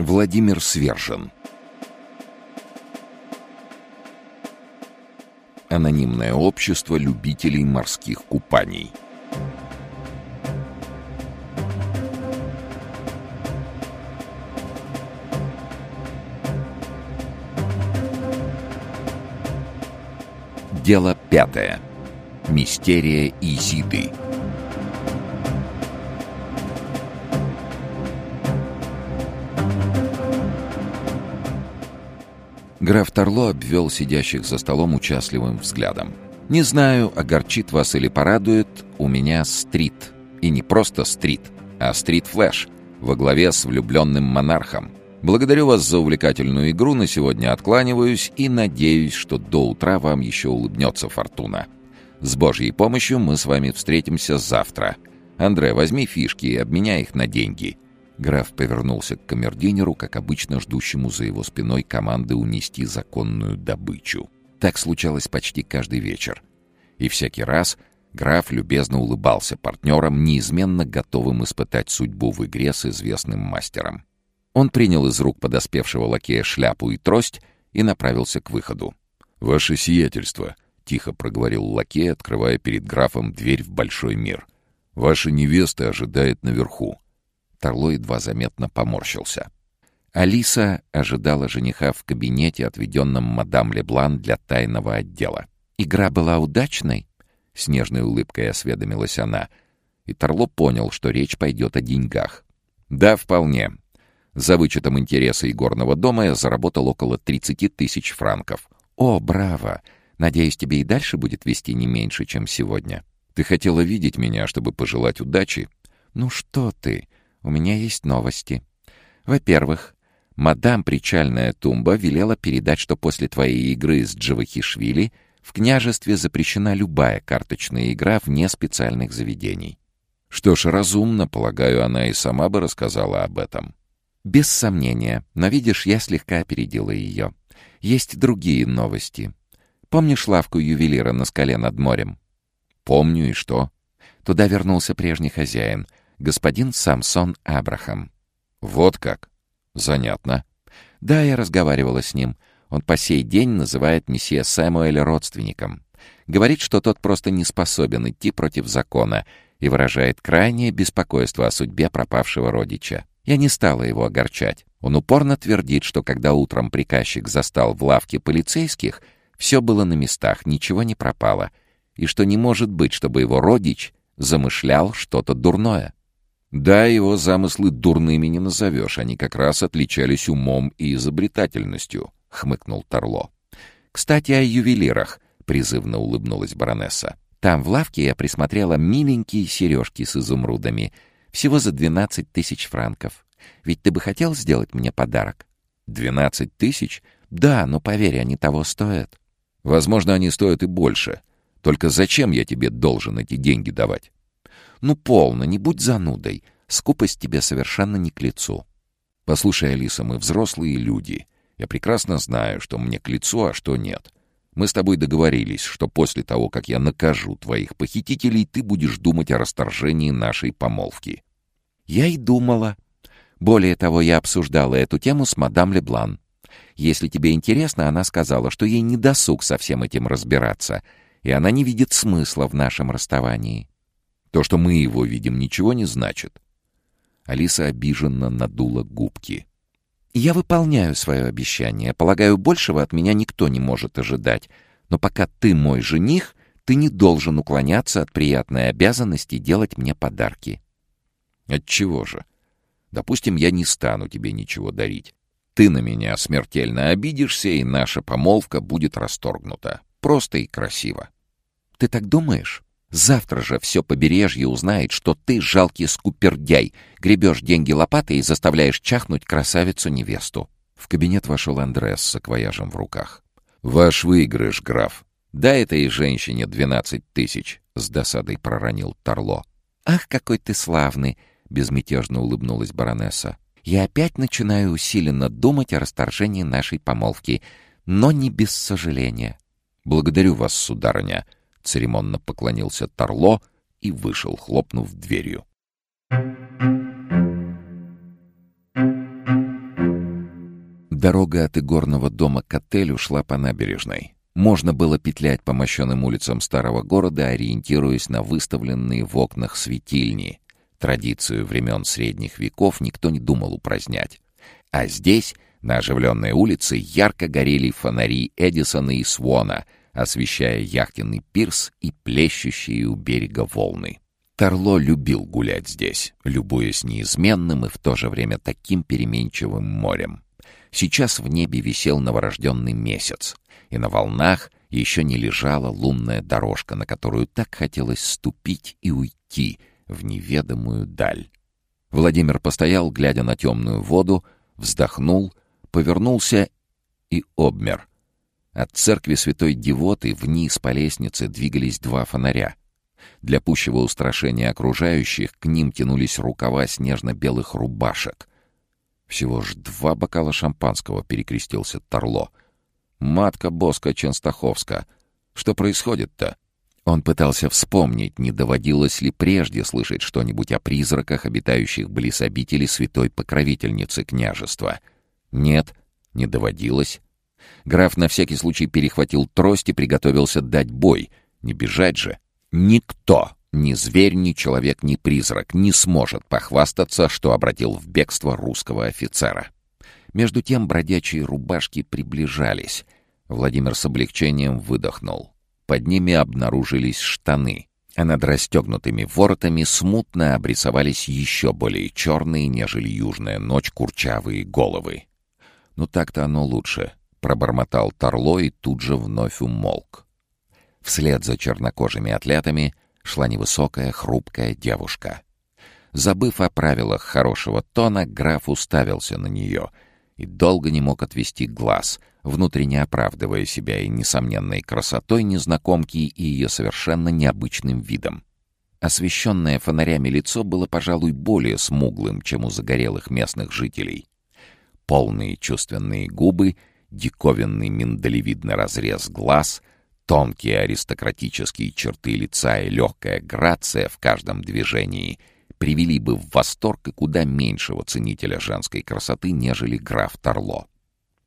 Владимир Свержен Анонимное общество любителей морских купаний Дело пятое. Мистерия Изиды. Граф Торло обвел сидящих за столом участливым взглядом. «Не знаю, огорчит вас или порадует, у меня стрит. И не просто стрит, а стрит-флэш во главе с влюбленным монархом. Благодарю вас за увлекательную игру, на сегодня откланиваюсь и надеюсь, что до утра вам еще улыбнется фортуна. С Божьей помощью мы с вами встретимся завтра. Андре, возьми фишки и обменяй их на деньги. Граф повернулся к камердинеру, как обычно ждущему за его спиной команды унести законную добычу. Так случалось почти каждый вечер. И всякий раз граф любезно улыбался партнерам, неизменно готовым испытать судьбу в игре с известным мастером. Он принял из рук подоспевшего лакея шляпу и трость и направился к выходу. «Ваше сиятельство», — тихо проговорил лакей, открывая перед графом дверь в большой мир. «Ваша невеста ожидает наверху». Торло едва заметно поморщился. Алиса ожидала жениха в кабинете, отведенном мадам Леблан для тайного отдела. «Игра была удачной?» — с нежной улыбкой осведомилась она. И Торло понял, что речь пойдет о деньгах. «Да, вполне. За вычетом интереса игорного дома я заработал около 30 тысяч франков». «О, браво! Надеюсь, тебе и дальше будет вести не меньше, чем сегодня. Ты хотела видеть меня, чтобы пожелать удачи?» «Ну что ты!» У меня есть новости. Во-первых, мадам Причальная Тумба велела передать, что после твоей игры с Джавахишвили в княжестве запрещена любая карточная игра вне специальных заведений. Что ж, разумно, полагаю, она и сама бы рассказала об этом. Без сомнения, но видишь, я слегка опередила ее. Есть другие новости. Помнишь лавку ювелира на скале над морем? Помню, и что? Туда вернулся прежний хозяин — господин Самсон Абрахам. Вот как? Занятно. Да, я разговаривала с ним. Он по сей день называет месье Сэмуэля родственником. Говорит, что тот просто не способен идти против закона и выражает крайнее беспокойство о судьбе пропавшего родича. Я не стала его огорчать. Он упорно твердит, что когда утром приказчик застал в лавке полицейских, все было на местах, ничего не пропало, и что не может быть, чтобы его родич замышлял что-то дурное. Да, его замыслы дурными не назовешь, они как раз отличались умом и изобретательностью, — хмыкнул Торло. «Кстати, о ювелирах», — призывно улыбнулась баронесса. «Там в лавке я присмотрела миленькие сережки с изумрудами, всего за двенадцать тысяч франков. Ведь ты бы хотел сделать мне подарок?» «Двенадцать тысяч? Да, но поверь, они того стоят». «Возможно, они стоят и больше. Только зачем я тебе должен эти деньги давать?» «Ну, полно, не будь занудой. Скупость тебе совершенно не к лицу». «Послушай, Алиса, мы взрослые люди. Я прекрасно знаю, что мне к лицу, а что нет. Мы с тобой договорились, что после того, как я накажу твоих похитителей, ты будешь думать о расторжении нашей помолвки». «Я и думала. Более того, я обсуждала эту тему с мадам Леблан. Если тебе интересно, она сказала, что ей не досуг со всем этим разбираться, и она не видит смысла в нашем расставании. То, что мы его видим, ничего не значит. Алиса обиженно надула губки. «Я выполняю свое обещание. Полагаю, большего от меня никто не может ожидать. Но пока ты мой жених, ты не должен уклоняться от приятной обязанности делать мне подарки». «Отчего же? Допустим, я не стану тебе ничего дарить. Ты на меня смертельно обидишься, и наша помолвка будет расторгнута. Просто и красиво». «Ты так думаешь?» Завтра же все побережье узнает, что ты жалкий скупердяй, гребешь деньги лопатой и заставляешь чахнуть красавицу-невесту. В кабинет вошел Андрес с акваяжем в руках. «Ваш выигрыш, граф. Дай этой женщине двенадцать тысяч», — с досадой проронил Торло. «Ах, какой ты славный!» — безмятежно улыбнулась баронесса. «Я опять начинаю усиленно думать о расторжении нашей помолвки, но не без сожаления». «Благодарю вас, сударыня», — церемонно поклонился Торло и вышел, хлопнув дверью. Дорога от игорного дома к отелю шла по набережной. Можно было петлять по мощенным улицам старого города, ориентируясь на выставленные в окнах светильни. Традицию времен средних веков никто не думал упразднять. А здесь, на оживленной улице, ярко горели фонари Эдисона и Свона, освещая яхтенный пирс и плещущие у берега волны. Тарло любил гулять здесь, любуясь неизменным и в то же время таким переменчивым морем. Сейчас в небе висел новорожденный месяц, и на волнах еще не лежала лунная дорожка, на которую так хотелось ступить и уйти в неведомую даль. Владимир постоял, глядя на темную воду, вздохнул, повернулся и обмер. От церкви святой Девоты вниз по лестнице двигались два фонаря. Для пущего устрашения окружающих к ним тянулись рукава снежно-белых рубашек. Всего ж два бокала шампанского перекрестился Торло. Матка Боска Ченстаховска. Что происходит-то? Он пытался вспомнить, не доводилось ли прежде слышать что-нибудь о призраках, обитающих близ обители святой покровительницы княжества. Нет, не доводилось. Граф на всякий случай перехватил трость и приготовился дать бой. Не бежать же. Никто ни зверь, ни человек, ни призрак не сможет похвастаться, что обратил в бегство русского офицера. Между тем бродячие рубашки приближались. Владимир с облегчением выдохнул. Под ними обнаружились штаны, а над расстегнутыми воротами смутно обрисовались еще более черные, нежели южная ночь, курчавые головы. «Ну так-то оно лучше», — пробормотал Торло и тут же вновь умолк. Вслед за чернокожими атлетами — шла невысокая, хрупкая девушка. Забыв о правилах хорошего тона, граф уставился на нее и долго не мог отвести глаз, внутренне оправдывая себя и несомненной красотой незнакомки и ее совершенно необычным видом. Освещенное фонарями лицо было, пожалуй, более смуглым, чем у загорелых местных жителей. Полные чувственные губы, диковинный миндалевидный разрез глаз — Тонкие аристократические черты лица и легкая грация в каждом движении привели бы в восторг и куда меньшего ценителя женской красоты, нежели граф Торло.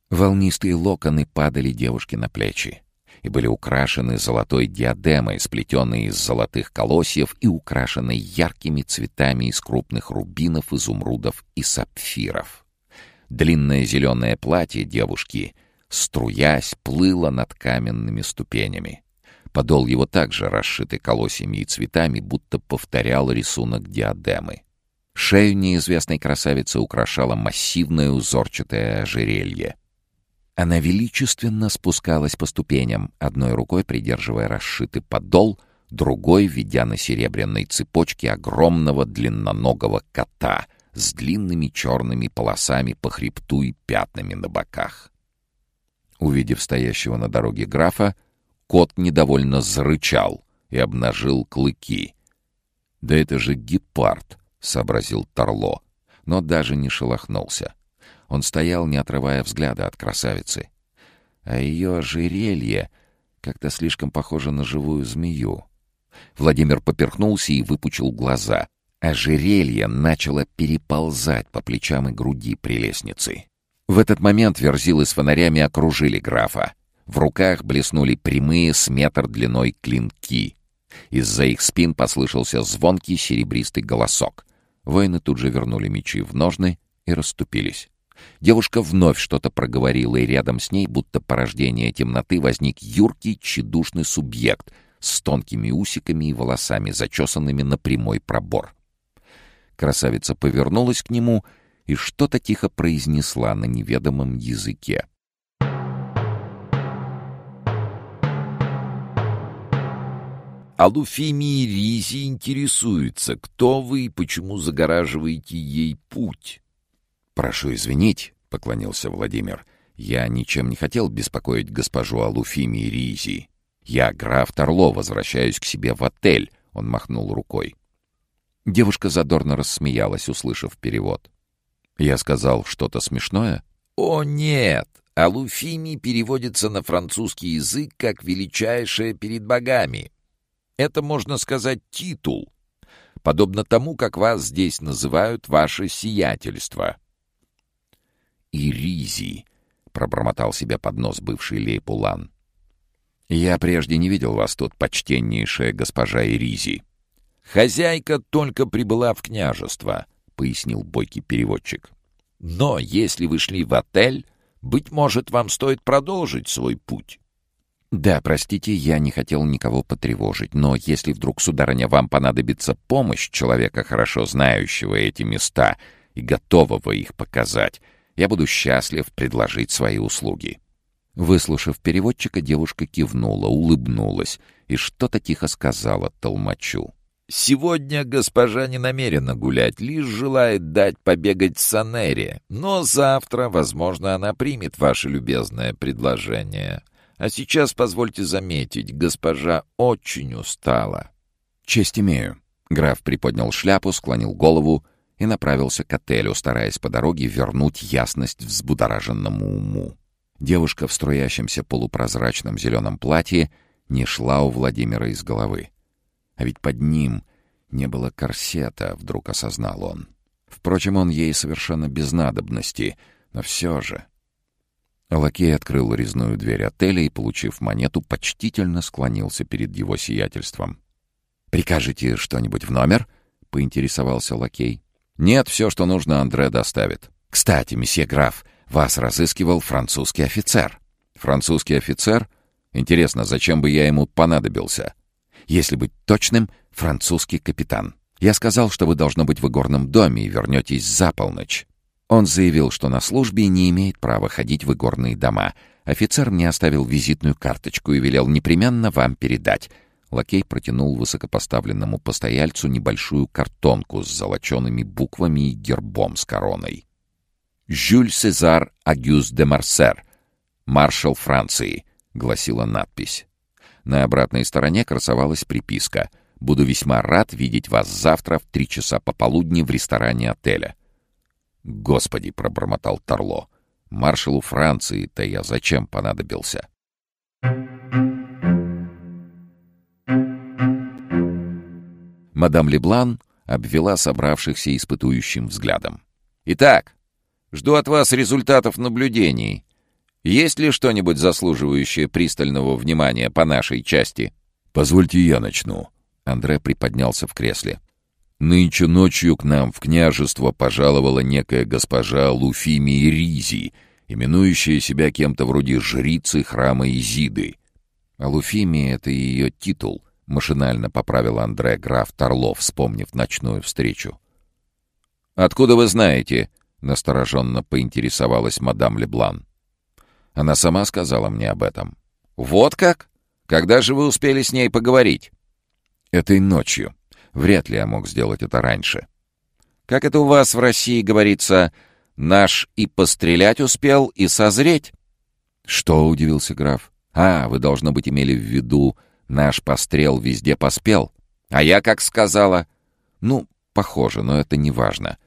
Волнистые локоны падали девушке на плечи и были украшены золотой диадемой, сплетенной из золотых колосьев и украшенной яркими цветами из крупных рубинов, изумрудов и сапфиров. Длинное зеленое платье девушки струясь, плыло над каменными ступенями. Подол его также расшитый колосьями и цветами, будто повторял рисунок диадемы. Шею неизвестной красавицы украшало массивное узорчатое ожерелье. Она величественно спускалась по ступеням, одной рукой придерживая расшитый подол, другой ведя на серебряной цепочке огромного длинноногого кота с длинными черными полосами по хребту и пятнами на боках. Увидев стоящего на дороге графа, кот недовольно зарычал и обнажил клыки. «Да это же гепард!» — сообразил Торло, но даже не шелохнулся. Он стоял, не отрывая взгляда от красавицы. А ее ожерелье как-то слишком похоже на живую змею. Владимир поперхнулся и выпучил глаза. Ожерелье начало переползать по плечам и груди прелестницы. В этот момент верзилы с фонарями окружили графа. В руках блеснули прямые с метр длиной клинки. Из-за их спин послышался звонкий серебристый голосок. Воины тут же вернули мечи в ножны и расступились. Девушка вновь что-то проговорила, и рядом с ней, будто порождение темноты, возник юркий, тщедушный субъект с тонкими усиками и волосами, зачесанными на прямой пробор. Красавица повернулась к нему — и что-то тихо произнесла на неведомом языке. А Луфимии Ризи интересуется, кто вы и почему загораживаете ей путь. «Прошу извинить», — поклонился Владимир, — «я ничем не хотел беспокоить госпожу Алуфимии Ризи. Я, граф Торло, возвращаюсь к себе в отель», — он махнул рукой. Девушка задорно рассмеялась, услышав перевод. Я сказал что-то смешное? О, нет! Алуфими переводится на французский язык как «величайшее перед богами». Это, можно сказать, титул, подобно тому, как вас здесь называют ваше сиятельство. Иризи пробормотал себе под нос бывший Лейпулан. «Я прежде не видел вас тут, почтеннейшая госпожа Иризи». «Хозяйка только прибыла в княжество», — пояснил бойкий переводчик. «Но если вы шли в отель, быть может, вам стоит продолжить свой путь». «Да, простите, я не хотел никого потревожить, но если вдруг, сударыня, вам понадобится помощь человека, хорошо знающего эти места и готового их показать, я буду счастлив предложить свои услуги». Выслушав переводчика, девушка кивнула, улыбнулась и что-то тихо сказала толмачу. «Сегодня госпожа не намерена гулять, лишь желает дать побегать Санере, но завтра, возможно, она примет ваше любезное предложение». А сейчас, позвольте заметить, госпожа очень устала. «Честь имею». Граф приподнял шляпу, склонил голову и направился к отелю, стараясь по дороге вернуть ясность взбудораженному уму. Девушка в струящемся полупрозрачном зеленом платье не шла у Владимира из головы. А ведь под ним не было корсета, вдруг осознал он. Впрочем, он ей совершенно без надобности, но все же... Лакей открыл резную дверь отеля и, получив монету, почтительно склонился перед его сиятельством. «Прикажете что-нибудь в номер?» — поинтересовался лакей. «Нет, все, что нужно, Андре доставит. Кстати, месье граф, вас разыскивал французский офицер». «Французский офицер? Интересно, зачем бы я ему понадобился?» «Если быть точным, французский капитан. Я сказал, что вы должно быть в игорном доме и вернетесь за полночь. Он заявил, что на службе не имеет права ходить в игорные дома. Офицер мне оставил визитную карточку и велел непременно вам передать. Лакей протянул высокопоставленному постояльцу небольшую картонку с золочеными буквами и гербом с короной. «Жюль Сезар Агюс де Марсер, маршал Франции», — гласила надпись. На обратной стороне красовалась приписка «Буду весьма рад видеть вас завтра в три часа пополудни в ресторане отеля». «Господи!» — пробормотал Торло. «Маршалу Франции-то я зачем понадобился?» Мадам Леблан обвела собравшихся испытующим взглядом. «Итак, жду от вас результатов наблюдений. Есть ли что-нибудь заслуживающее пристального внимания по нашей части?» «Позвольте я начну». Андре приподнялся в кресле. Нынче ночью к нам в княжество пожаловала некая госпожа Луфимия Ризи, именующая себя кем-то вроде жрицы храма Изиды. А Луфимия — это ее титул, — машинально поправил Андре граф Торлов, вспомнив ночную встречу. «Откуда вы знаете?» — настороженно поинтересовалась мадам Леблан. Она сама сказала мне об этом. «Вот как? Когда же вы успели с ней поговорить?» «Этой ночью», Вряд ли я мог сделать это раньше. Как это у вас в России говорится, наш и пострелять успел, и созреть? Что, удивился граф? А, вы, должно быть, имели в виду, наш пострел везде поспел. А я как сказала? Ну, похоже, но это не важно.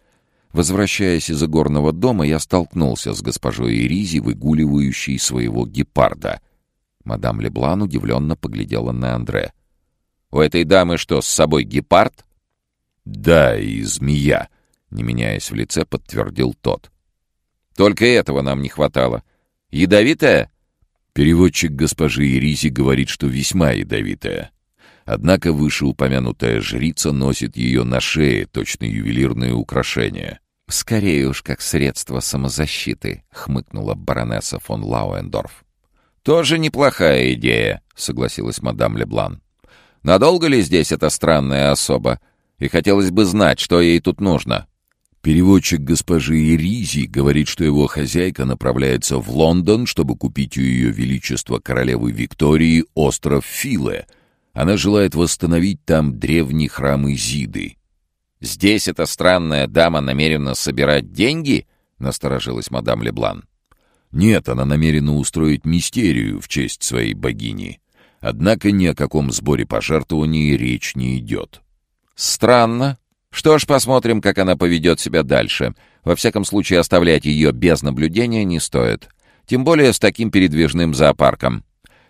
Возвращаясь из игорного дома, я столкнулся с госпожой Иризи, выгуливающей своего гепарда. Мадам Леблан удивленно поглядела на Андре. У этой дамы что, с собой гепард? Да, и змея, не меняясь в лице, подтвердил тот. Только этого нам не хватало. Ядовитая? Переводчик госпожи Иризи говорит, что весьма ядовитая. Однако вышеупомянутая жрица носит ее на шее, точно ювелирные украшения. «Скорее уж, как средство самозащиты», — хмыкнула баронесса фон Лауендорф. «Тоже неплохая идея», — согласилась мадам Леблан. Надолго ли здесь эта странная особа? И хотелось бы знать, что ей тут нужно». Переводчик госпожи Иризи говорит, что его хозяйка направляется в Лондон, чтобы купить у ее величества королевы Виктории остров Филе. Она желает восстановить там древний храм Изиды. «Здесь эта странная дама намерена собирать деньги?» — насторожилась мадам Леблан. «Нет, она намерена устроить мистерию в честь своей богини». Однако ни о каком сборе пожертвований речь не идет. Странно. Что ж, посмотрим, как она поведет себя дальше. Во всяком случае, оставлять ее без наблюдения не стоит. Тем более с таким передвижным зоопарком.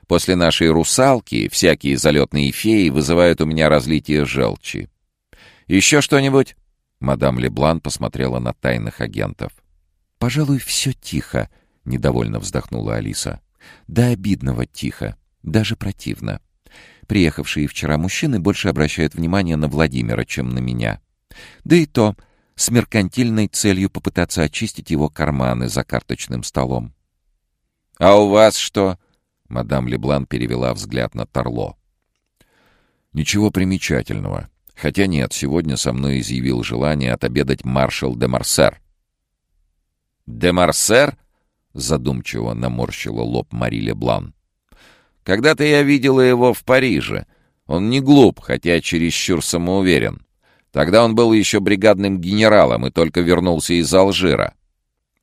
После нашей русалки всякие залетные феи вызывают у меня разлитие желчи. Еще что-нибудь? Мадам Леблан посмотрела на тайных агентов. «Пожалуй, все тихо», — недовольно вздохнула Алиса. До обидного тихо, даже противно. Приехавшие вчера мужчины больше обращают внимание на Владимира, чем на меня. Да и то с меркантильной целью попытаться очистить его карманы за карточным столом. «А у вас что?» — мадам Леблан перевела взгляд на Торло. «Ничего примечательного. Хотя нет, сегодня со мной изъявил желание отобедать маршал де Марсер». «Де Марсер?» — задумчиво наморщила лоб Мари Леблан. «Когда-то я видела его в Париже. Он не глуп, хотя чересчур самоуверен. Тогда он был еще бригадным генералом и только вернулся из Алжира».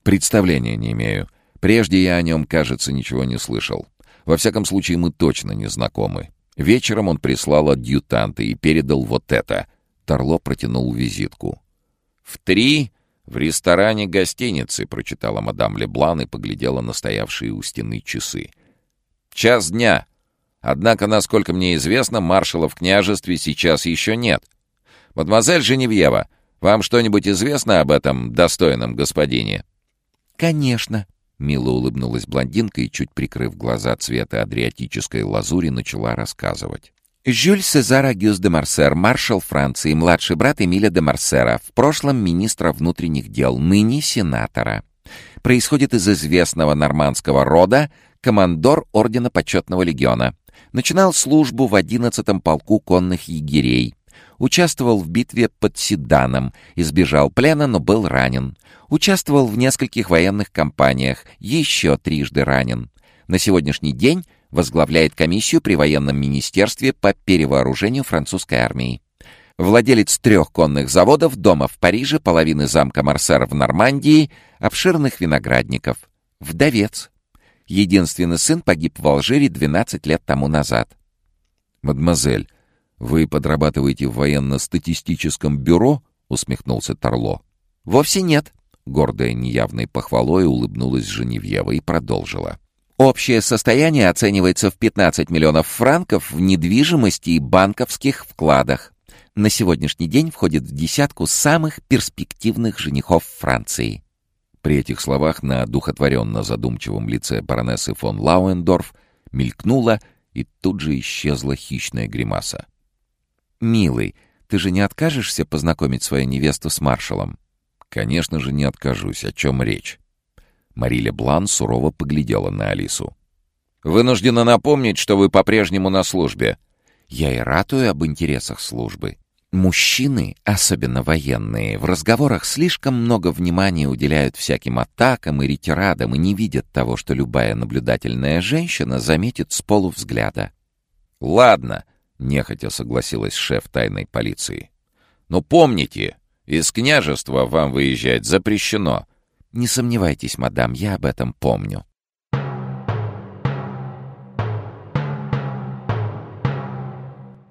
«Представления не имею. Прежде я о нем, кажется, ничего не слышал. Во всяком случае, мы точно не знакомы. Вечером он прислал адъютанта и передал вот это». Торло протянул визитку. «В три в ресторане гостиницы», — прочитала мадам Леблан и поглядела на стоявшие у стены часы. «Час дня. Однако, насколько мне известно, маршала в княжестве сейчас еще нет. Мадемуазель Женевьева, вам что-нибудь известно об этом достойном господине?» «Конечно», Мило улыбнулась блондинка и, чуть прикрыв глаза цвета адриатической лазури, начала рассказывать. Жюль Сезар Агюс де Марсер, маршал Франции, младший брат Эмиля де Марсера, в прошлом министра внутренних дел, ныне сенатора. Происходит из известного нормандского рода, командор Ордена Почетного Легиона. Начинал службу в 11-м полку конных егерей. Участвовал в битве под Седаном, избежал плена, но был ранен. Участвовал в нескольких военных кампаниях, еще трижды ранен. На сегодняшний день возглавляет комиссию при военном министерстве по перевооружению французской армии. Владелец трех конных заводов, дома в Париже, половины замка Марсер в Нормандии, обширных виноградников. Вдовец. Единственный сын погиб в Алжире 12 лет тому назад. «Мадемуазель, вы подрабатываете в военно-статистическом бюро?» — усмехнулся Торло. «Вовсе нет», Гордая неявной похвалой улыбнулась Женевьева и продолжила. Общее состояние оценивается в 15 миллионов франков в недвижимости и банковских вкладах. На сегодняшний день входит в десятку самых перспективных женихов Франции. При этих словах на духотворенно задумчивом лице баронессы фон Лауендорф мелькнула и тут же исчезла хищная гримаса. «Милый, ты же не откажешься познакомить свою невесту с маршалом?» «Конечно же не откажусь. О чем речь?» Мариле Блан сурово поглядела на Алису. «Вынуждена напомнить, что вы по-прежнему на службе». «Я и ратую об интересах службы. Мужчины, особенно военные, в разговорах слишком много внимания уделяют всяким атакам и ретирадам и не видят того, что любая наблюдательная женщина заметит с полувзгляда». «Ладно», — нехотя согласилась шеф тайной полиции. «Но помните, из княжества вам выезжать запрещено». «Не сомневайтесь, мадам, я об этом помню».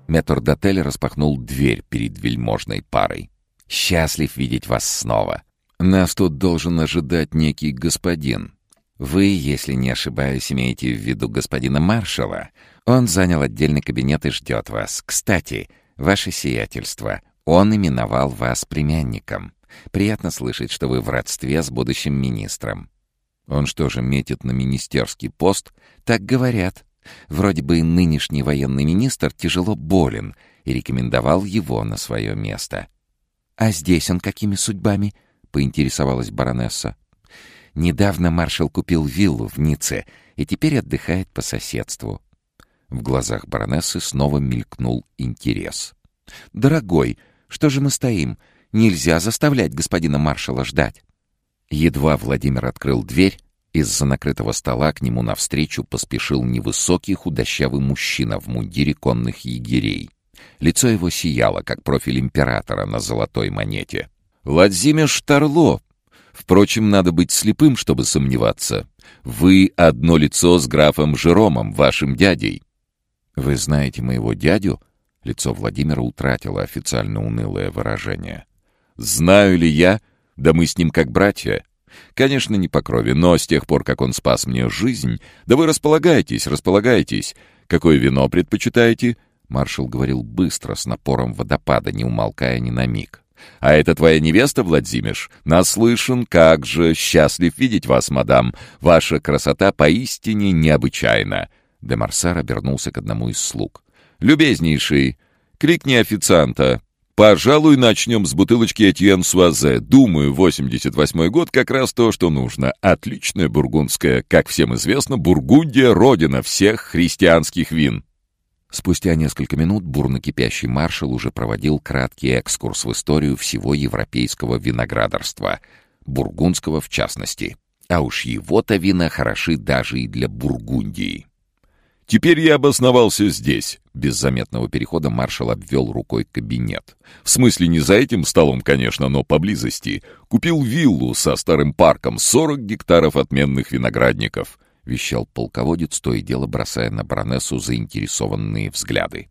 Метрдотель распахнул дверь перед вельможной парой. «Счастлив видеть вас снова. Нас тут должен ожидать некий господин. Вы, если не ошибаюсь, имеете в виду господина маршала. Он занял отдельный кабинет и ждет вас. Кстати, ваше сиятельство, он именовал вас племянником. Приятно слышать, что вы в родстве с будущим министром. Он что же, метит на министерский пост? Так говорят. Вроде бы нынешний военный министр тяжело болен и рекомендовал его на свое место. «А здесь он какими судьбами?» — поинтересовалась баронесса. «Недавно маршал купил виллу в Ницце и теперь отдыхает по соседству». В глазах баронессы снова мелькнул интерес. «Дорогой, что же мы стоим? Нельзя заставлять господина маршала ждать. Едва Владимир открыл дверь, из-за накрытого стола к нему навстречу поспешил невысокий худощавый мужчина в мундире конных егерей. Лицо его сияло, как профиль императора на золотой монете. «Владимир Тарло! Впрочем, надо быть слепым, чтобы сомневаться. Вы одно лицо с графом Жеромом, вашим дядей». «Вы знаете моего дядю?» Лицо Владимира утратило официально унылое выражение. «Знаю ли я? Да мы с ним как братья. Конечно, не по крови, но с тех пор, как он спас мне жизнь... Да вы располагайтесь, располагайтесь. Какое вино предпочитаете?» Маршал говорил быстро, с напором водопада, не умолкая ни на миг. А это твоя невеста, Владимир? Наслышан, как же счастлив видеть вас, мадам. Ваша красота поистине необычайна». Де Марсар обернулся к одному из слуг. «Любезнейший, крикни официанта. Пожалуй, начнем с бутылочки Этьен Суазе. Думаю, 88-й год как раз то, что нужно. Отличная бургундская. Как всем известно, Бургундия — родина всех христианских вин». Спустя несколько минут бурно кипящий маршал уже проводил краткий экскурс в историю всего европейского виноградарства, бургундского в частности. А уж его-то вина хороши даже и для Бургундии. «Теперь я обосновался здесь», — без заметного перехода маршал обвел рукой кабинет. «В смысле, не за этим столом, конечно, но поблизости. Купил виллу со старым парком, 40 гектаров отменных виноградников. — вещал полководец, то и дело бросая на баронессу заинтересованные взгляды.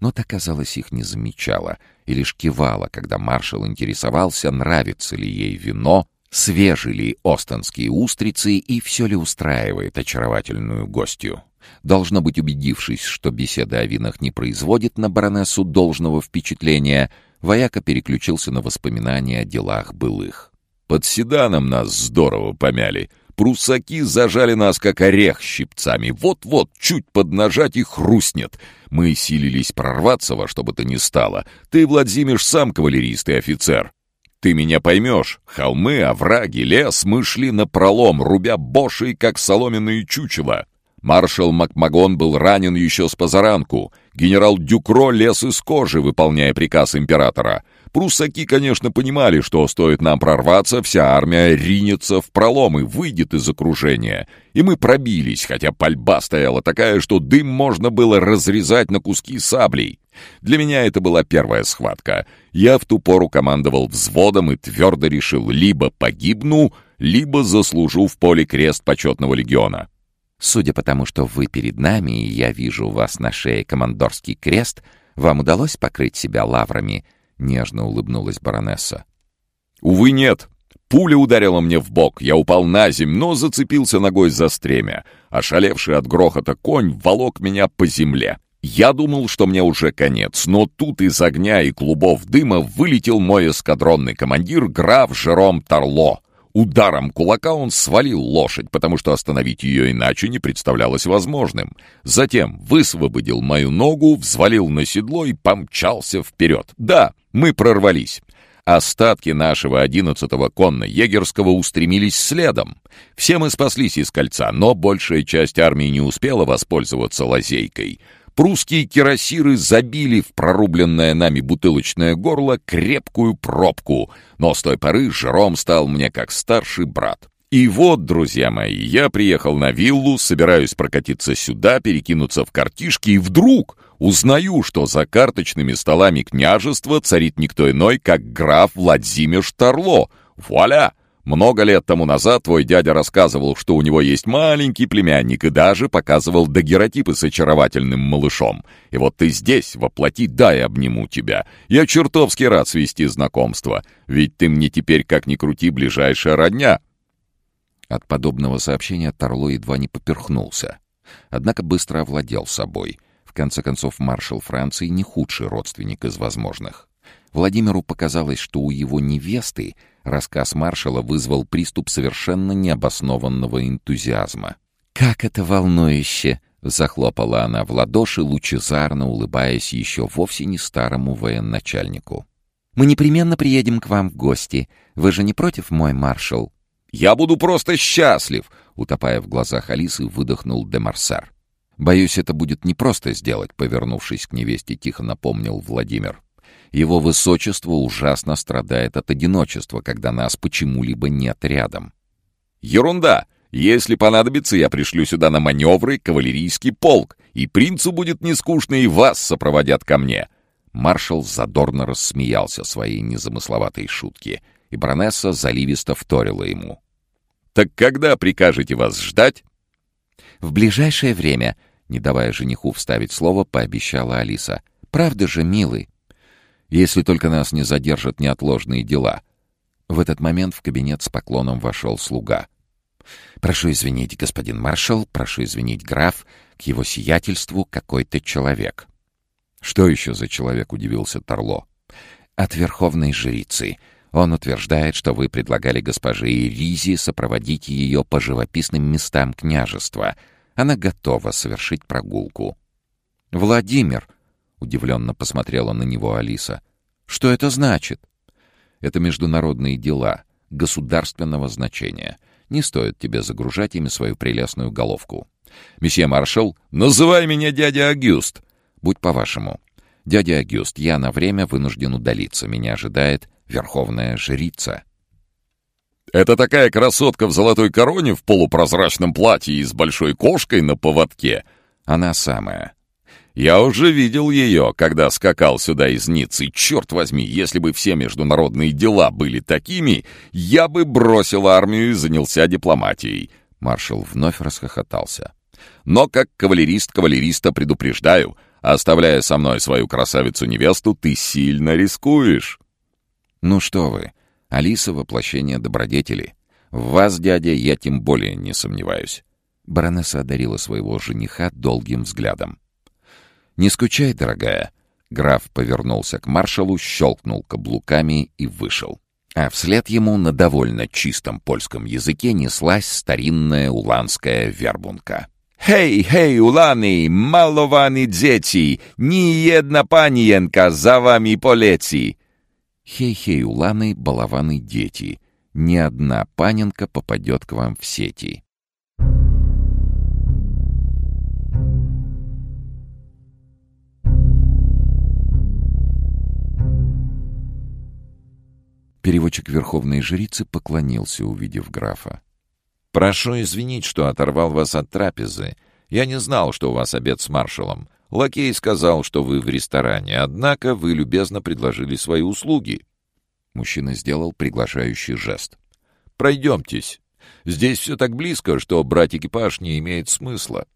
Но та, казалось, их не замечала и лишь кивала, когда маршал интересовался, нравится ли ей вино, свежи ли остонские устрицы и все ли устраивает очаровательную гостью. Должно быть, убедившись, что беседа о винах не производит на баронессу должного впечатления, вояка переключился на воспоминания о делах былых. «Под седаном нас здорово помяли», Прусаки зажали нас, как орех, щипцами. Вот-вот, чуть поднажать и хрустнет. Мы силились прорваться во что бы то ни стало. Ты, Владимир, сам кавалерист и офицер. Ты меня поймешь. Холмы, овраги, лес мы шли напролом, рубя бошей, как соломенные чучела. Маршал Макмагон был ранен еще с позаранку. Генерал Дюкро лез из кожи, выполняя приказ императора. Пруссаки, конечно, понимали, что стоит нам прорваться, вся армия ринется в пролом и выйдет из окружения. И мы пробились, хотя пальба стояла такая, что дым можно было разрезать на куски саблей. Для меня это была первая схватка. Я в ту пору командовал взводом и твердо решил, либо погибну, либо заслужу в поле крест почетного легиона. Судя по тому, что вы перед нами, и я вижу у вас на шее командорский крест, вам удалось покрыть себя лаврами —— нежно улыбнулась баронесса. «Увы, нет. Пуля ударила мне в бок. Я упал на земь, но зацепился ногой за стремя. Ошалевший от грохота конь волок меня по земле. Я думал, что мне уже конец, но тут из огня и клубов дыма вылетел мой эскадронный командир граф Жером Тарло. Ударом кулака он свалил лошадь, потому что остановить ее иначе не представлялось возможным. Затем высвободил мою ногу, взвалил на седло и помчался вперед. Да, мы прорвались. Остатки нашего 11-го конно-егерского устремились следом. Все мы спаслись из кольца, но большая часть армии не успела воспользоваться лазейкой. Прусские кирасиры забили в прорубленное нами бутылочное горло крепкую пробку, но с той поры Жером стал мне как старший брат. И вот, друзья мои, я приехал на виллу, собираюсь прокатиться сюда, перекинуться в картишки, и вдруг узнаю, что за карточными столами княжества царит никто иной, как граф Владимир Штарло. Вуаля! Много лет тому назад твой дядя рассказывал, что у него есть маленький племянник и даже показывал дагеротипы с очаровательным малышом. И вот ты здесь, воплоти, дай обниму тебя. Я чертовски рад свести знакомство, ведь ты мне теперь, как ни крути, ближайшая родня». От подобного сообщения Торло едва не поперхнулся. Однако быстро овладел собой. В конце концов, маршал Франции не худший родственник из возможных. Владимиру показалось, что у его невесты рассказ маршала вызвал приступ совершенно необоснованного энтузиазма. «Как это волнующе!» — захлопала она в ладоши, лучезарно улыбаясь еще вовсе не старому военачальнику. «Мы непременно приедем к вам в гости. Вы же не против, мой маршал?» «Я буду просто счастлив!» — утопая в глазах Алисы, выдохнул Демарсар. «Боюсь, это будет непросто сделать», — повернувшись к невесте, тихо напомнил Владимир. Его высочество ужасно страдает от одиночества, когда нас почему-либо нет рядом. Ерунда! Если понадобится, я пришлю сюда на маневры кавалерийский полк, и принцу будет не скучно, и вас сопроводят ко мне. Маршал задорно рассмеялся своей незамысловатой шутке, и баронесса заливисто вторила ему. «Так когда прикажете вас ждать?» «В ближайшее время», — не давая жениху вставить слово, пообещала Алиса. «Правда же, милый?» Если только нас не задержат неотложные дела. В этот момент в кабинет с поклоном вошел слуга. «Прошу извинить, господин маршал, прошу извинить, граф, к его сиятельству какой-то человек». «Что еще за человек?» — удивился Торло. «От верховной жрицы. Он утверждает, что вы предлагали госпоже Иризе сопроводить ее по живописным местам княжества. Она готова совершить прогулку». «Владимир!» — удивленно посмотрела на него Алиса. «Что это значит?» «Это международные дела, государственного значения. Не стоит тебе загружать ими свою прелестную головку». «Месье маршал, называй меня дядя Агюст!» «Будь по-вашему. Дядя Агюст, я на время вынужден удалиться. Меня ожидает верховная жрица». «Это такая красотка в золотой короне в полупрозрачном платье и с большой кошкой на поводке?» «Она самая. Я уже видел ее, когда скакал сюда из Ниццы. Черт возьми, если бы все международные дела были такими, я бы бросил армию и занялся дипломатией. Маршал вновь расхохотался. Но как кавалерист кавалериста предупреждаю, оставляя со мной свою красавицу-невесту, ты сильно рискуешь. Ну что вы, Алиса — воплощение добродетели. В вас, дядя, я тем более не сомневаюсь. Баронесса одарила своего жениха долгим взглядом. «Не скучай, дорогая». Граф повернулся к маршалу, щелкнул каблуками и вышел. А вслед ему на довольно чистом польском языке неслась старинная уланская вербунка. «Hej, hej, ulany, malowani dzieci, ni jedna panienka za wami poleci!» «Хей-хей, уланы, балованы дети, ни одна паненка попадет к вам в сети». Переводчик Верховной Жрицы поклонился, увидев графа. «Прошу извинить, что оторвал вас от трапезы. Я не знал, что у вас обед с маршалом. Лакей сказал, что вы в ресторане, однако вы любезно предложили свои услуги». Мужчина сделал приглашающий жест. «Пройдемтесь. Здесь все так близко, что брать экипаж не имеет смысла.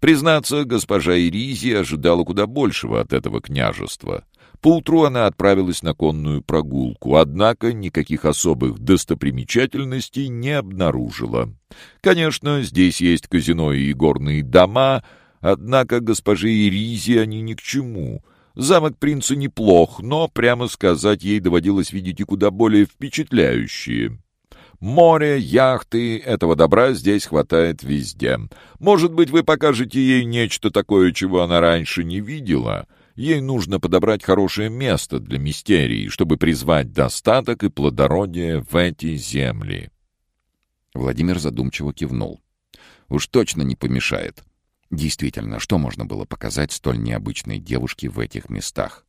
Признаться, госпожа Иризи ожидала куда большего от этого княжества. Поутру она отправилась на конную прогулку, однако никаких особых достопримечательностей не обнаружила. Конечно, здесь есть казино и горные дома, однако госпоже Иризе они ни к чему. Замок принца неплох, но, прямо сказать, ей доводилось видеть и куда более впечатляющие. Море, яхты, этого добра здесь хватает везде. Может быть, вы покажете ей нечто такое, чего она раньше не видела — Ей нужно подобрать хорошее место для мистерии, чтобы призвать достаток и плодородие в эти земли. Владимир задумчиво кивнул. Уж точно не помешает. Действительно, что можно было показать столь необычной девушке в этих местах?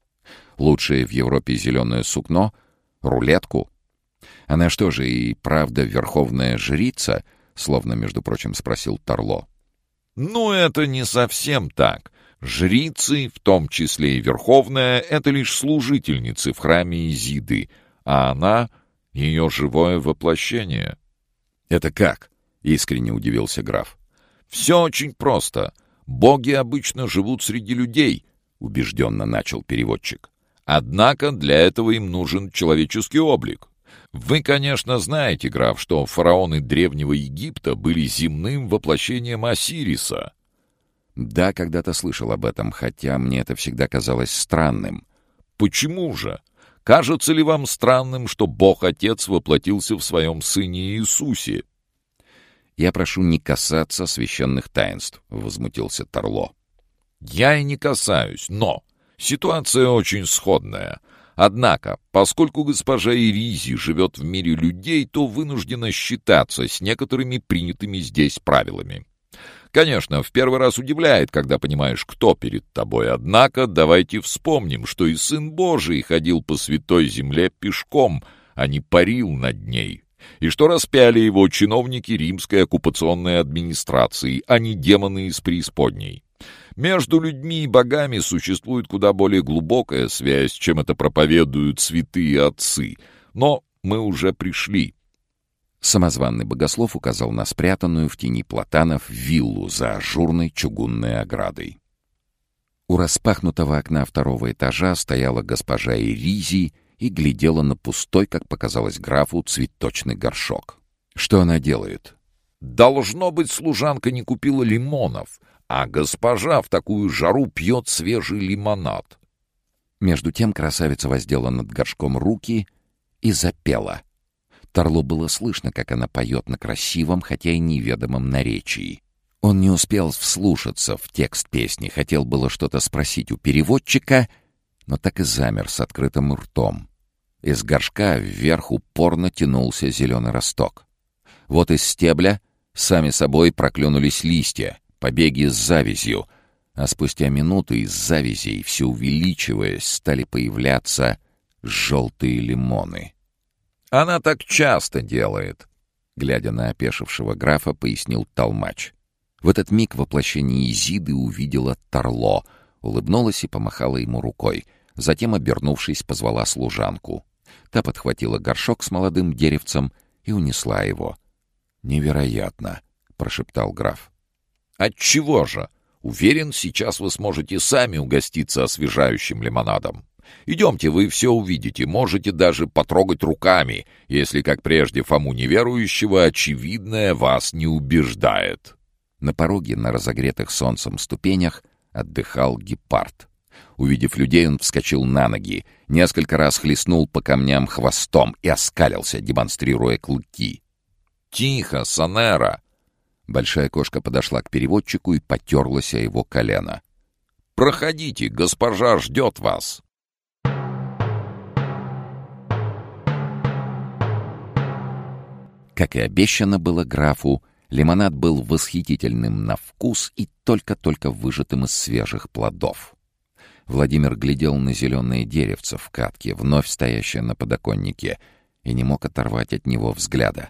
Лучшее в Европе зеленое сукно? Рулетку? Она что же и правда верховная жрица? Словно, между прочим, спросил Торло. «Ну, это не совсем так. Жрицы, в том числе и Верховная, — это лишь служительницы в храме Изиды, а она — ее живое воплощение. — Это как? — искренне удивился граф. — Все очень просто. Боги обычно живут среди людей, — убежденно начал переводчик. Однако для этого им нужен человеческий облик. Вы, конечно, знаете, граф, что фараоны Древнего Египта были земным воплощением Осириса — да, когда-то слышал об этом, хотя мне это всегда казалось странным. Почему же? Кажется ли вам странным, что Бог-Отец воплотился в своем Сыне Иисусе? «Я прошу не касаться священных таинств», — возмутился Торло. «Я и не касаюсь, но ситуация очень сходная. Однако, поскольку госпожа Иризи живет в мире людей, то вынуждена считаться с некоторыми принятыми здесь правилами. Конечно, в первый раз удивляет, когда понимаешь, кто перед тобой. Однако давайте вспомним, что и Сын Божий ходил по святой земле пешком, а не парил над ней. И что распяли его чиновники римской оккупационной администрации, а не демоны из преисподней. Между людьми и богами существует куда более глубокая связь, чем это проповедуют святые отцы. Но мы уже пришли. Самозванный богослов указал на спрятанную в тени платанов виллу за ажурной чугунной оградой. У распахнутого окна второго этажа стояла госпожа Иризи и глядела на пустой, как показалось графу, цветочный горшок. Что она делает? Должно быть, служанка не купила лимонов, а госпожа в такую жару пьет свежий лимонад. Между тем красавица воздела над горшком руки и запела. Тарло было слышно, как она поет на красивом, хотя и неведомом наречии. Он не успел вслушаться в текст песни, хотел было что-то спросить у переводчика, но так и замер с открытым ртом. Из горшка вверх упорно тянулся зеленый росток. Вот из стебля сами собой проклюнулись листья, побеги с завязью, а спустя минуты из завязей, все увеличиваясь, стали появляться желтые лимоны. «Она так часто делает», — глядя на опешившего графа, пояснил Толмач. В этот миг воплощение Изиды увидела Тарло, улыбнулась и помахала ему рукой. Затем, обернувшись, позвала служанку. Та подхватила горшок с молодым деревцем и унесла его. «Невероятно!» — прошептал граф. «Отчего же? Уверен, сейчас вы сможете сами угоститься освежающим лимонадом. Идемте, вы все увидите, можете даже потрогать руками, если, как прежде, Фому неверующего, очевидное вас не убеждает». На пороге на разогретых солнцем ступенях отдыхал гепард. Увидев людей, он вскочил на ноги, несколько раз хлестнул по камням хвостом и оскалился, демонстрируя клыки. «Тихо, Санера!» Большая кошка подошла к переводчику и потерлась о его колено. «Проходите, госпожа ждет вас!» Как и обещано было графу, лимонад был восхитительным на вкус и только-только выжатым из свежих плодов. Владимир глядел на зеленое деревце в катке, вновь стоящее на подоконнике, и не мог оторвать от него взгляда.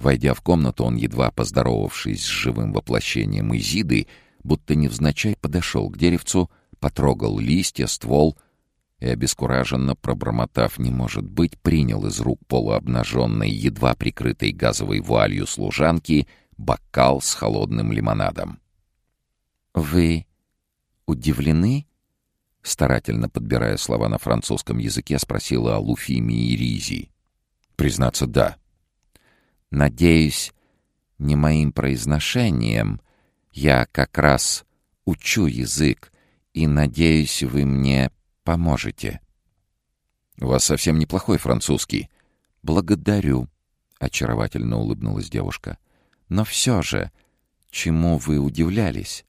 Войдя в комнату, он, едва поздоровавшись с живым воплощением Изиды, будто невзначай подошел к деревцу, потрогал листья, ствол и, обескураженно пробормотав «не может быть», принял из рук полуобнаженной, едва прикрытой газовой вуалью служанки бокал с холодным лимонадом. «Вы удивлены?» Старательно подбирая слова на французском языке, спросила о Луфиме и Ризи. «Признаться, да», Надеюсь, не моим произношением. Я как раз учу язык, и, надеюсь, вы мне поможете. У вас совсем неплохой французский. Благодарю, — очаровательно улыбнулась девушка. Но все же, чему вы удивлялись?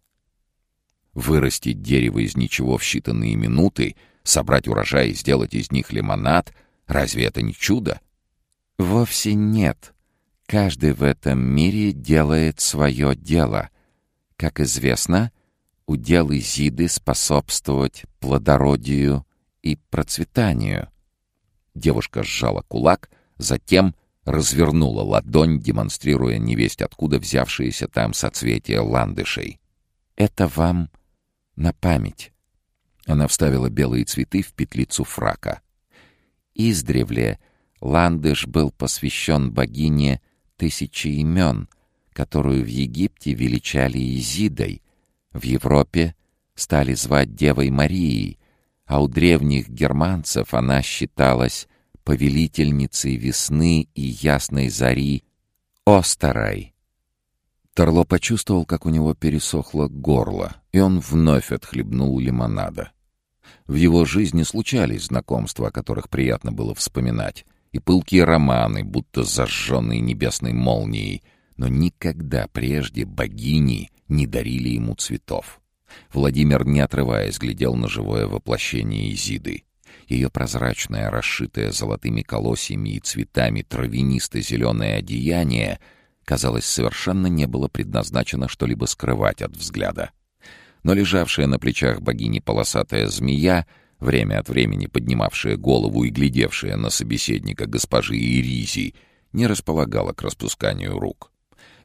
Вырастить дерево из ничего в считанные минуты, собрать урожай и сделать из них лимонад — разве это не чудо? Вовсе нет, Каждый в этом мире делает свое дело. Как известно, удел Изиды способствовать плодородию и процветанию. Девушка сжала кулак, затем развернула ладонь, демонстрируя невесть откуда взявшиеся там соцветия ландышей. «Это вам на память». Она вставила белые цветы в петлицу фрака. Издревле ландыш был посвящен богине тысячи имен, которую в Египте величали Изидой, в Европе стали звать Девой Марией, а у древних германцев она считалась повелительницей весны и ясной зари Остерой. Торло почувствовал, как у него пересохло горло, и он вновь отхлебнул лимонада. В его жизни случались знакомства, о которых приятно было вспоминать, и пылкие романы, будто зажженные небесной молнией, но никогда прежде богини не дарили ему цветов. Владимир, не отрываясь, глядел на живое воплощение Изиды. Ее прозрачное, расшитое золотыми колосьями и цветами травянисто-зеленое одеяние, казалось, совершенно не было предназначено что-либо скрывать от взгляда. Но лежавшая на плечах богини полосатая змея — время от времени поднимавшая голову и глядевшая на собеседника госпожи Иризи, не располагала к распусканию рук.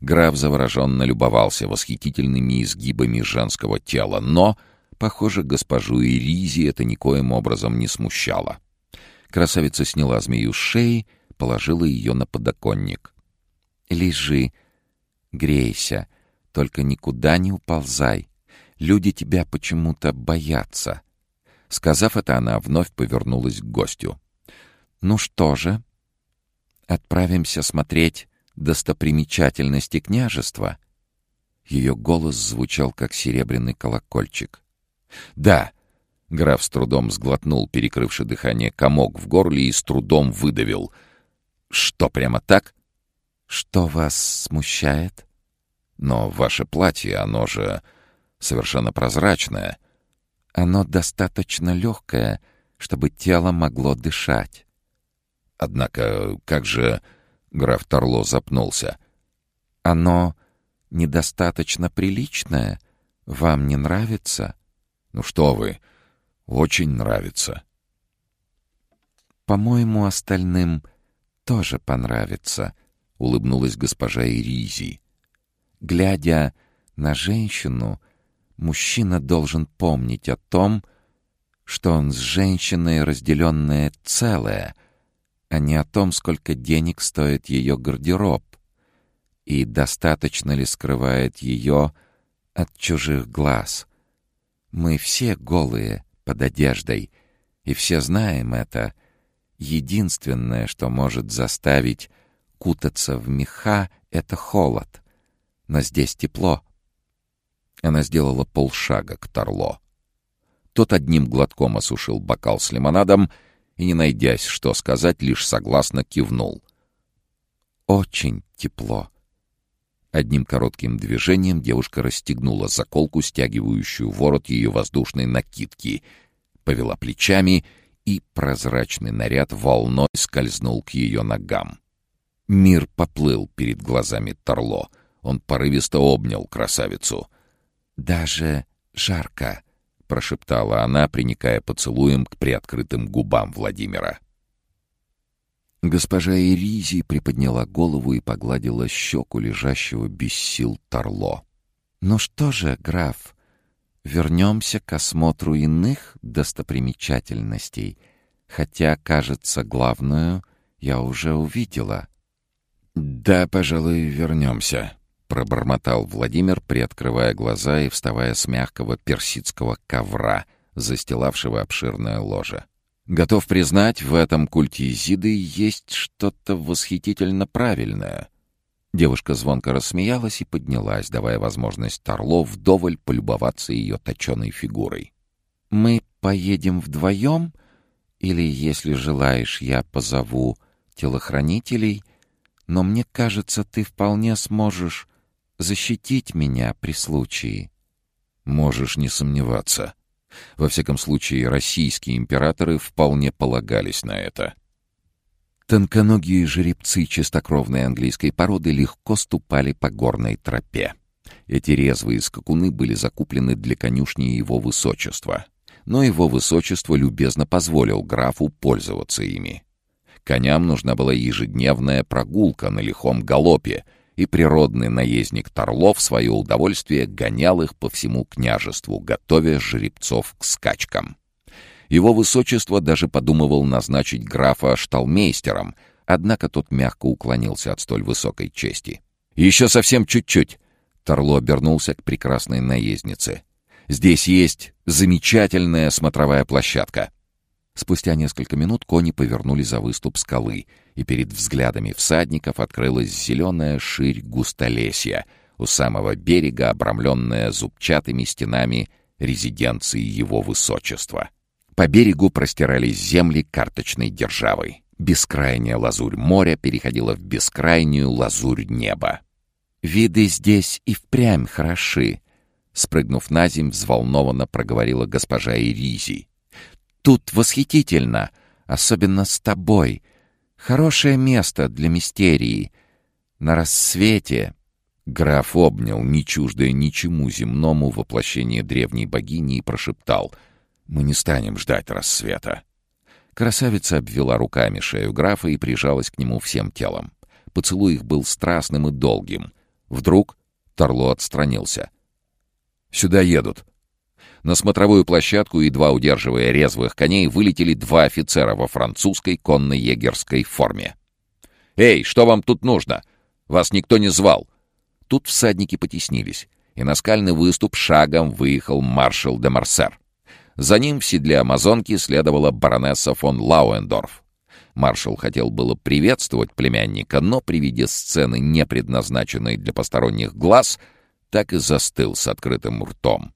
Граф завороженно любовался восхитительными изгибами женского тела, но, похоже, госпожу Иризи это никоим образом не смущало. Красавица сняла змею с шеи, положила ее на подоконник. «Лежи, грейся, только никуда не уползай. Люди тебя почему-то боятся». Сказав это, она вновь повернулась к гостю. «Ну что же, отправимся смотреть достопримечательности княжества?» Ее голос звучал, как серебряный колокольчик. «Да, Граф с трудом сглотнул, перекрывший дыхание комок в горле и с трудом выдавил. «Что, прямо так?» «Что вас смущает?» «Но ваше платье, оно же совершенно прозрачное». «Оно достаточно легкое, чтобы тело могло дышать». «Однако, как же...» — граф Торло запнулся. «Оно недостаточно приличное. Вам не нравится?» «Ну что вы, очень нравится». «По-моему, остальным тоже понравится», — улыбнулась госпожа Иризи. «Глядя на женщину, мужчина должен помнить о том, что он с женщиной разделенное целое, а не о том, сколько денег стоит ее гардероб и достаточно ли скрывает ее от чужих глаз. Мы все голые под одеждой, и все знаем это. Единственное, что может заставить кутаться в меха, — это холод. Но здесь тепло. Она сделала полшага к Торло. Тот одним глотком осушил бокал с лимонадом и, не найдясь, что сказать, лишь согласно кивнул. «Очень тепло», Одним коротким движением девушка расстегнула заколку, стягивающую ворот ее воздушной накидки, повела плечами, и прозрачный наряд волной скользнул к ее ногам. Мир поплыл перед глазами Торло. Он порывисто обнял красавицу. «Даже жарко», — прошептала она, приникая поцелуем к приоткрытым губам Владимира. Госпожа Иризи приподняла голову и погладила щеку лежащего без сил Торло. «Ну что же, граф, вернемся к осмотру иных достопримечательностей, хотя, кажется, главную я уже увидела». «Да, пожалуй, вернемся», — пробормотал Владимир, приоткрывая глаза и вставая с мягкого персидского ковра, застилавшего обширное ложе. Готов признать, в этом культе Изиды есть что-то восхитительно правильное. Девушка звонко рассмеялась и поднялась, давая возможность Торло вдоволь полюбоваться ее точеной фигурой. «Мы поедем вдвоем? Или, если желаешь, я позову телохранителей? Но мне кажется, ты вполне сможешь защитить меня при случае». «Можешь не сомневаться», во всяком случае, российские императоры вполне полагались на это. Тонконогие жеребцы чистокровной английской породы легко ступали по горной тропе. Эти резвые скакуны были закуплены для конюшни его высочества. Но его высочество любезно позволил графу пользоваться ими. Коням нужна была ежедневная прогулка на лихом галопе — и природный наездник Торлов в свое удовольствие гонял их по всему княжеству, готовя жеребцов к скачкам. Его высочество даже подумывал назначить графа шталмейстером, однако тот мягко уклонился от столь высокой чести. «Еще совсем чуть-чуть!» Торло обернулся к прекрасной наезднице. «Здесь есть замечательная смотровая площадка». Спустя несколько минут кони повернули за выступ скалы, и перед взглядами всадников открылась зеленая ширь густолесья, у самого берега обрамленная зубчатыми стенами резиденции его высочества. По берегу простирались земли карточной державы. Бескрайняя лазурь моря переходила в бескрайнюю лазурь неба. «Виды здесь и впрямь хороши», — спрыгнув на земь, взволнованно проговорила госпожа Иризи. Тут восхитительно, особенно с тобой. Хорошее место для мистерии. На рассвете...» Граф обнял, не чуждое ничему земному воплощение древней богини, и прошептал «Мы не станем ждать рассвета». Красавица обвела руками шею графа и прижалась к нему всем телом. Поцелуй их был страстным и долгим. Вдруг Торло отстранился. «Сюда едут», на смотровую площадку, едва удерживая резвых коней, вылетели два офицера во французской конно-егерской форме. «Эй, что вам тут нужно? Вас никто не звал!» Тут всадники потеснились, и на скальный выступ шагом выехал маршал де Марсер. За ним в седле амазонки следовала баронесса фон Лауендорф. Маршал хотел было приветствовать племянника, но при виде сцены, не предназначенной для посторонних глаз, так и застыл с открытым ртом.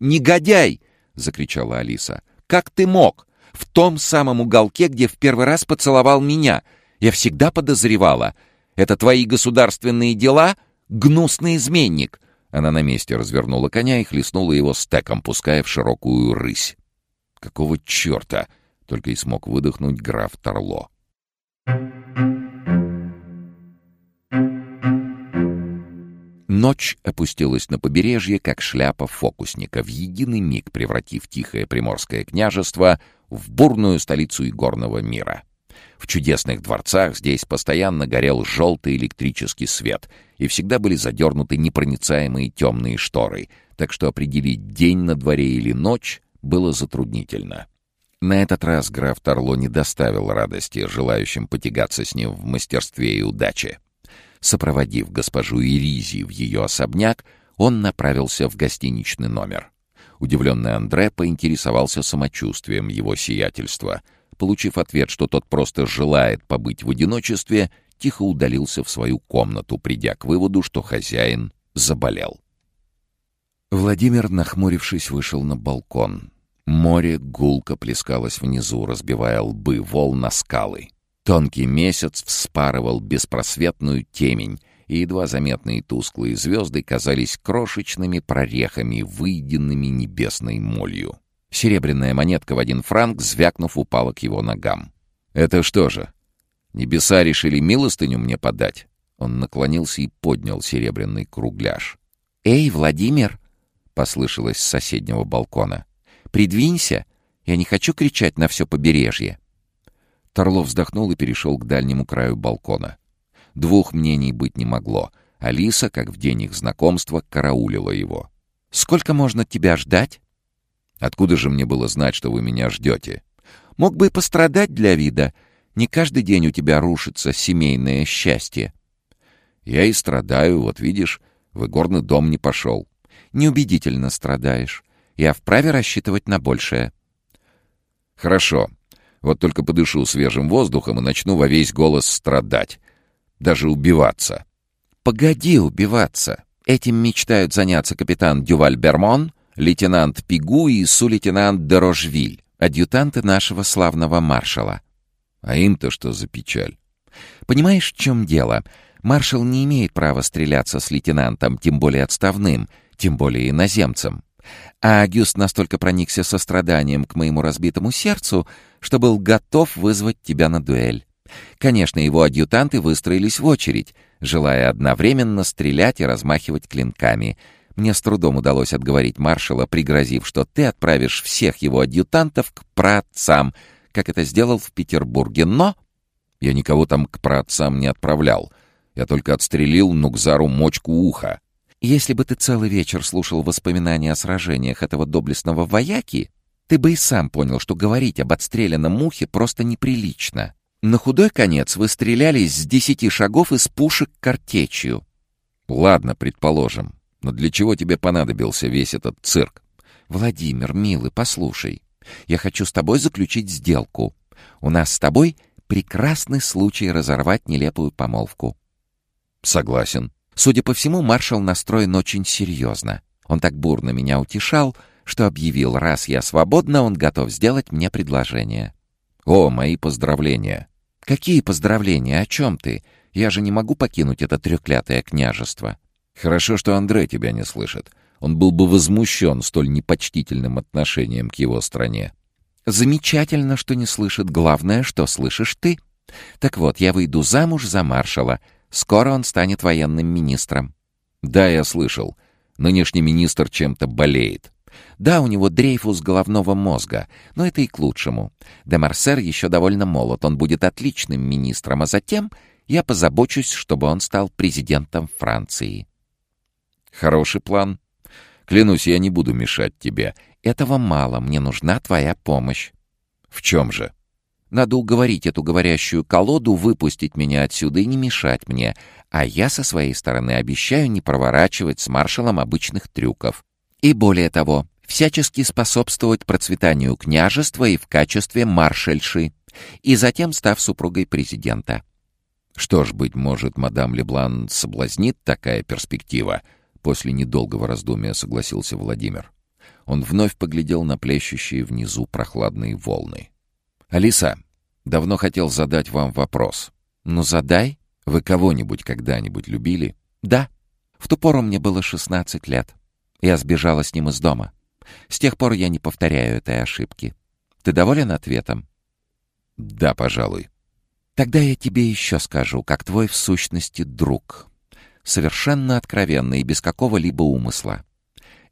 «Негодяй!» — закричала Алиса. Как ты мог? В том самом уголке, где в первый раз поцеловал меня. Я всегда подозревала. Это твои государственные дела? Гнусный изменник!» Она на месте развернула коня и хлестнула его стеком, пуская в широкую рысь. «Какого черта?» — только и смог выдохнуть граф Торло. Ночь опустилась на побережье, как шляпа фокусника, в единый миг превратив тихое приморское княжество в бурную столицу игорного мира. В чудесных дворцах здесь постоянно горел желтый электрический свет, и всегда были задернуты непроницаемые темные шторы, так что определить день на дворе или ночь было затруднительно. На этот раз граф Торло не доставил радости желающим потягаться с ним в мастерстве и удаче. Сопроводив госпожу Иризи в ее особняк, он направился в гостиничный номер. Удивленный Андре поинтересовался самочувствием его сиятельства. Получив ответ, что тот просто желает побыть в одиночестве, тихо удалился в свою комнату, придя к выводу, что хозяин заболел. Владимир, нахмурившись, вышел на балкон. Море гулко плескалось внизу, разбивая лбы волн на скалы. Тонкий месяц вспарывал беспросветную темень, и едва заметные тусклые звезды казались крошечными прорехами, выеденными небесной молью. Серебряная монетка в один франк, звякнув, упала к его ногам. «Это что же? Небеса решили милостыню мне подать?» Он наклонился и поднял серебряный кругляш. «Эй, Владимир!» — послышалось с соседнего балкона. «Придвинься! Я не хочу кричать на все побережье!» Торлов вздохнул и перешел к дальнему краю балкона. Двух мнений быть не могло. Алиса, как в день их знакомства, караулила его. «Сколько можно тебя ждать?» «Откуда же мне было знать, что вы меня ждете?» «Мог бы и пострадать для вида. Не каждый день у тебя рушится семейное счастье». «Я и страдаю, вот видишь, в игорный дом не пошел». «Неубедительно страдаешь. Я вправе рассчитывать на большее». «Хорошо. Вот только подышу свежим воздухом и начну во весь голос страдать. Даже убиваться. Погоди убиваться. Этим мечтают заняться капитан Дюваль Бермон, лейтенант Пигу и су-лейтенант Дерожвиль, адъютанты нашего славного маршала. А им-то что за печаль? Понимаешь, в чем дело? Маршал не имеет права стреляться с лейтенантом, тем более отставным, тем более иноземцем. А Агюст настолько проникся состраданием к моему разбитому сердцу, что был готов вызвать тебя на дуэль. Конечно, его адъютанты выстроились в очередь, желая одновременно стрелять и размахивать клинками. Мне с трудом удалось отговорить маршала, пригрозив, что ты отправишь всех его адъютантов к праотцам, как это сделал в Петербурге. Но я никого там к праотцам не отправлял. Я только отстрелил Нукзару мочку уха. Если бы ты целый вечер слушал воспоминания о сражениях этого доблестного вояки, ты бы и сам понял, что говорить об отстрелянном мухе просто неприлично. На худой конец вы стрелялись с десяти шагов из пушек картечью. Ладно, предположим. Но для чего тебе понадобился весь этот цирк? Владимир, милый, послушай. Я хочу с тобой заключить сделку. У нас с тобой прекрасный случай разорвать нелепую помолвку. Согласен. Судя по всему, маршал настроен очень серьезно. Он так бурно меня утешал, что объявил, раз я свободна, он готов сделать мне предложение. «О, мои поздравления!» «Какие поздравления? О чем ты? Я же не могу покинуть это трёклятое княжество». «Хорошо, что Андре тебя не слышит. Он был бы возмущен столь непочтительным отношением к его стране». «Замечательно, что не слышит. Главное, что слышишь ты. Так вот, я выйду замуж за маршала, Скоро он станет военным министром. Да, я слышал. Нынешний министр чем-то болеет. Да, у него дрейфус головного мозга, но это и к лучшему. Де Марсер еще довольно молод, он будет отличным министром, а затем я позабочусь, чтобы он стал президентом Франции. Хороший план. Клянусь, я не буду мешать тебе. Этого мало, мне нужна твоя помощь. В чем же? Надо уговорить эту говорящую колоду выпустить меня отсюда и не мешать мне, а я со своей стороны обещаю не проворачивать с маршалом обычных трюков. И более того, всячески способствовать процветанию княжества и в качестве маршальши, и затем став супругой президента. Что ж, быть может, мадам Леблан соблазнит такая перспектива? После недолгого раздумия согласился Владимир. Он вновь поглядел на плещущие внизу прохладные волны. «Алиса, давно хотел задать вам вопрос. Ну, задай. Вы кого-нибудь когда-нибудь любили?» «Да. В ту пору мне было 16 лет. Я сбежала с ним из дома. С тех пор я не повторяю этой ошибки. Ты доволен ответом?» «Да, пожалуй». «Тогда я тебе еще скажу, как твой в сущности друг. Совершенно откровенно и без какого-либо умысла.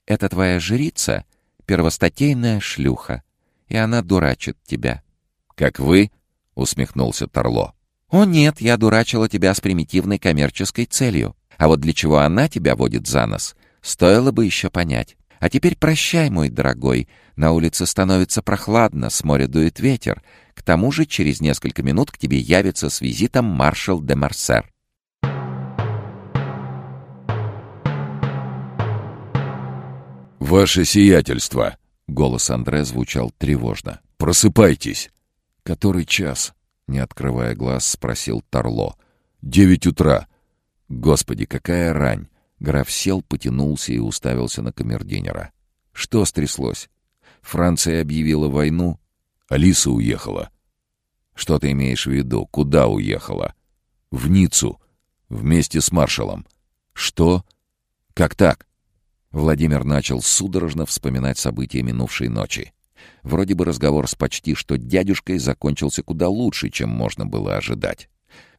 Это твоя жрица — первостатейная шлюха, и она дурачит тебя». «Как вы?» — усмехнулся Торло. «О нет, я дурачила тебя с примитивной коммерческой целью. А вот для чего она тебя водит за нос, стоило бы еще понять. А теперь прощай, мой дорогой. На улице становится прохладно, с моря дует ветер. К тому же через несколько минут к тебе явится с визитом маршал де Марсер. «Ваше сиятельство!» — голос Андре звучал тревожно. «Просыпайтесь!» «Который час?» — не открывая глаз, спросил Торло. «Девять утра». «Господи, какая рань!» Граф сел, потянулся и уставился на камердинера. «Что стряслось? Франция объявила войну?» «Алиса уехала». «Что ты имеешь в виду? Куда уехала?» «В Ниццу. Вместе с маршалом». «Что? Как так?» Владимир начал судорожно вспоминать события минувшей ночи. Вроде бы разговор с почти что дядюшкой закончился куда лучше, чем можно было ожидать.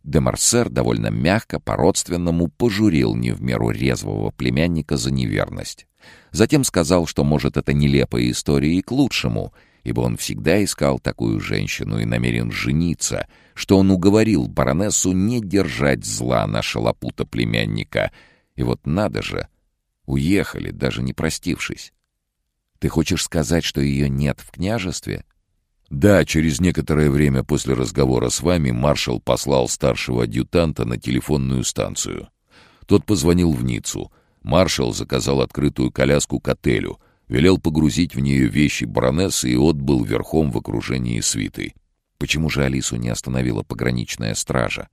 Де Марсер довольно мягко, по-родственному пожурил не в меру резвого племянника за неверность. Затем сказал, что, может, это нелепая история и к лучшему, ибо он всегда искал такую женщину и намерен жениться, что он уговорил баронессу не держать зла на шалопута племянника. И вот надо же, уехали, даже не простившись. Ты хочешь сказать, что ее нет в княжестве? Да, через некоторое время после разговора с вами маршал послал старшего адъютанта на телефонную станцию. Тот позвонил в Ниццу. Маршал заказал открытую коляску к отелю, велел погрузить в нее вещи баронессы и отбыл верхом в окружении свиты. Почему же Алису не остановила пограничная стража?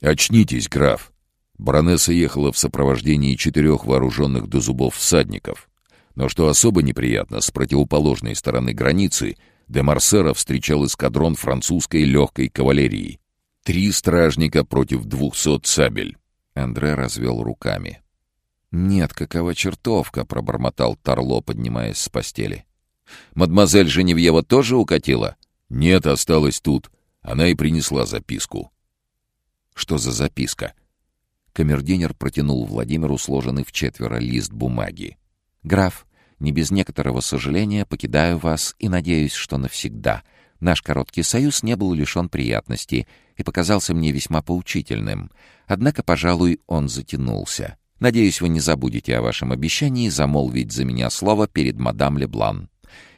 «Очнитесь, граф!» Баронесса ехала в сопровождении четырех вооруженных до зубов всадников. Но что особо неприятно, с противоположной стороны границы — Де Марсера встречал эскадрон французской легкой кавалерии. Три стражника против двухсот сабель. Андре развел руками. «Нет, какова чертовка!» — пробормотал Тарло, поднимаясь с постели. «Мадемуазель Женевьева тоже укатила?» «Нет, осталась тут. Она и принесла записку». «Что за записка?» Камердинер протянул Владимиру сложенный в четверо лист бумаги. «Граф, не без некоторого сожаления покидаю вас и надеюсь, что навсегда. Наш короткий союз не был лишен приятностей и показался мне весьма поучительным. Однако, пожалуй, он затянулся. Надеюсь, вы не забудете о вашем обещании замолвить за меня слово перед мадам Леблан.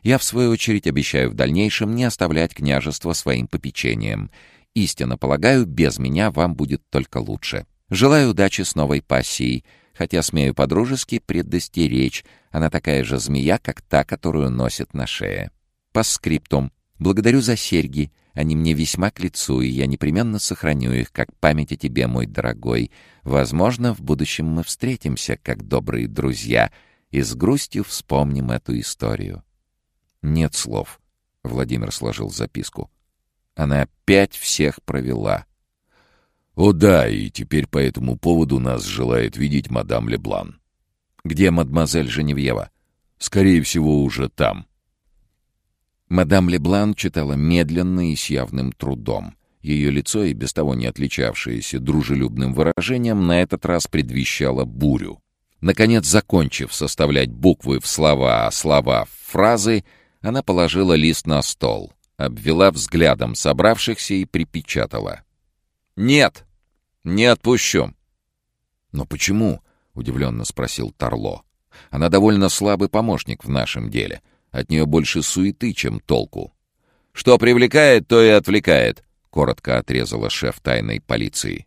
Я, в свою очередь, обещаю в дальнейшем не оставлять княжество своим попечением. Истинно полагаю, без меня вам будет только лучше. Желаю удачи с новой пассией хотя смею подружески предостеречь, она такая же змея, как та, которую носит на шее. По скриптум. Благодарю за серьги. Они мне весьма к лицу, и я непременно сохраню их, как память о тебе, мой дорогой. Возможно, в будущем мы встретимся, как добрые друзья, и с грустью вспомним эту историю. Нет слов. Владимир сложил записку. Она опять всех провела. «О да, и теперь по этому поводу нас желает видеть мадам Леблан». «Где мадемуазель Женевьева?» «Скорее всего, уже там». Мадам Леблан читала медленно и с явным трудом. Ее лицо, и без того не отличавшееся дружелюбным выражением, на этот раз предвещало бурю. Наконец, закончив составлять буквы в слова, а слова в фразы, она положила лист на стол, обвела взглядом собравшихся и припечатала. «Нет, не отпущу». «Но почему?» — удивленно спросил Тарло. «Она довольно слабый помощник в нашем деле. От нее больше суеты, чем толку». «Что привлекает, то и отвлекает», — коротко отрезала шеф тайной полиции.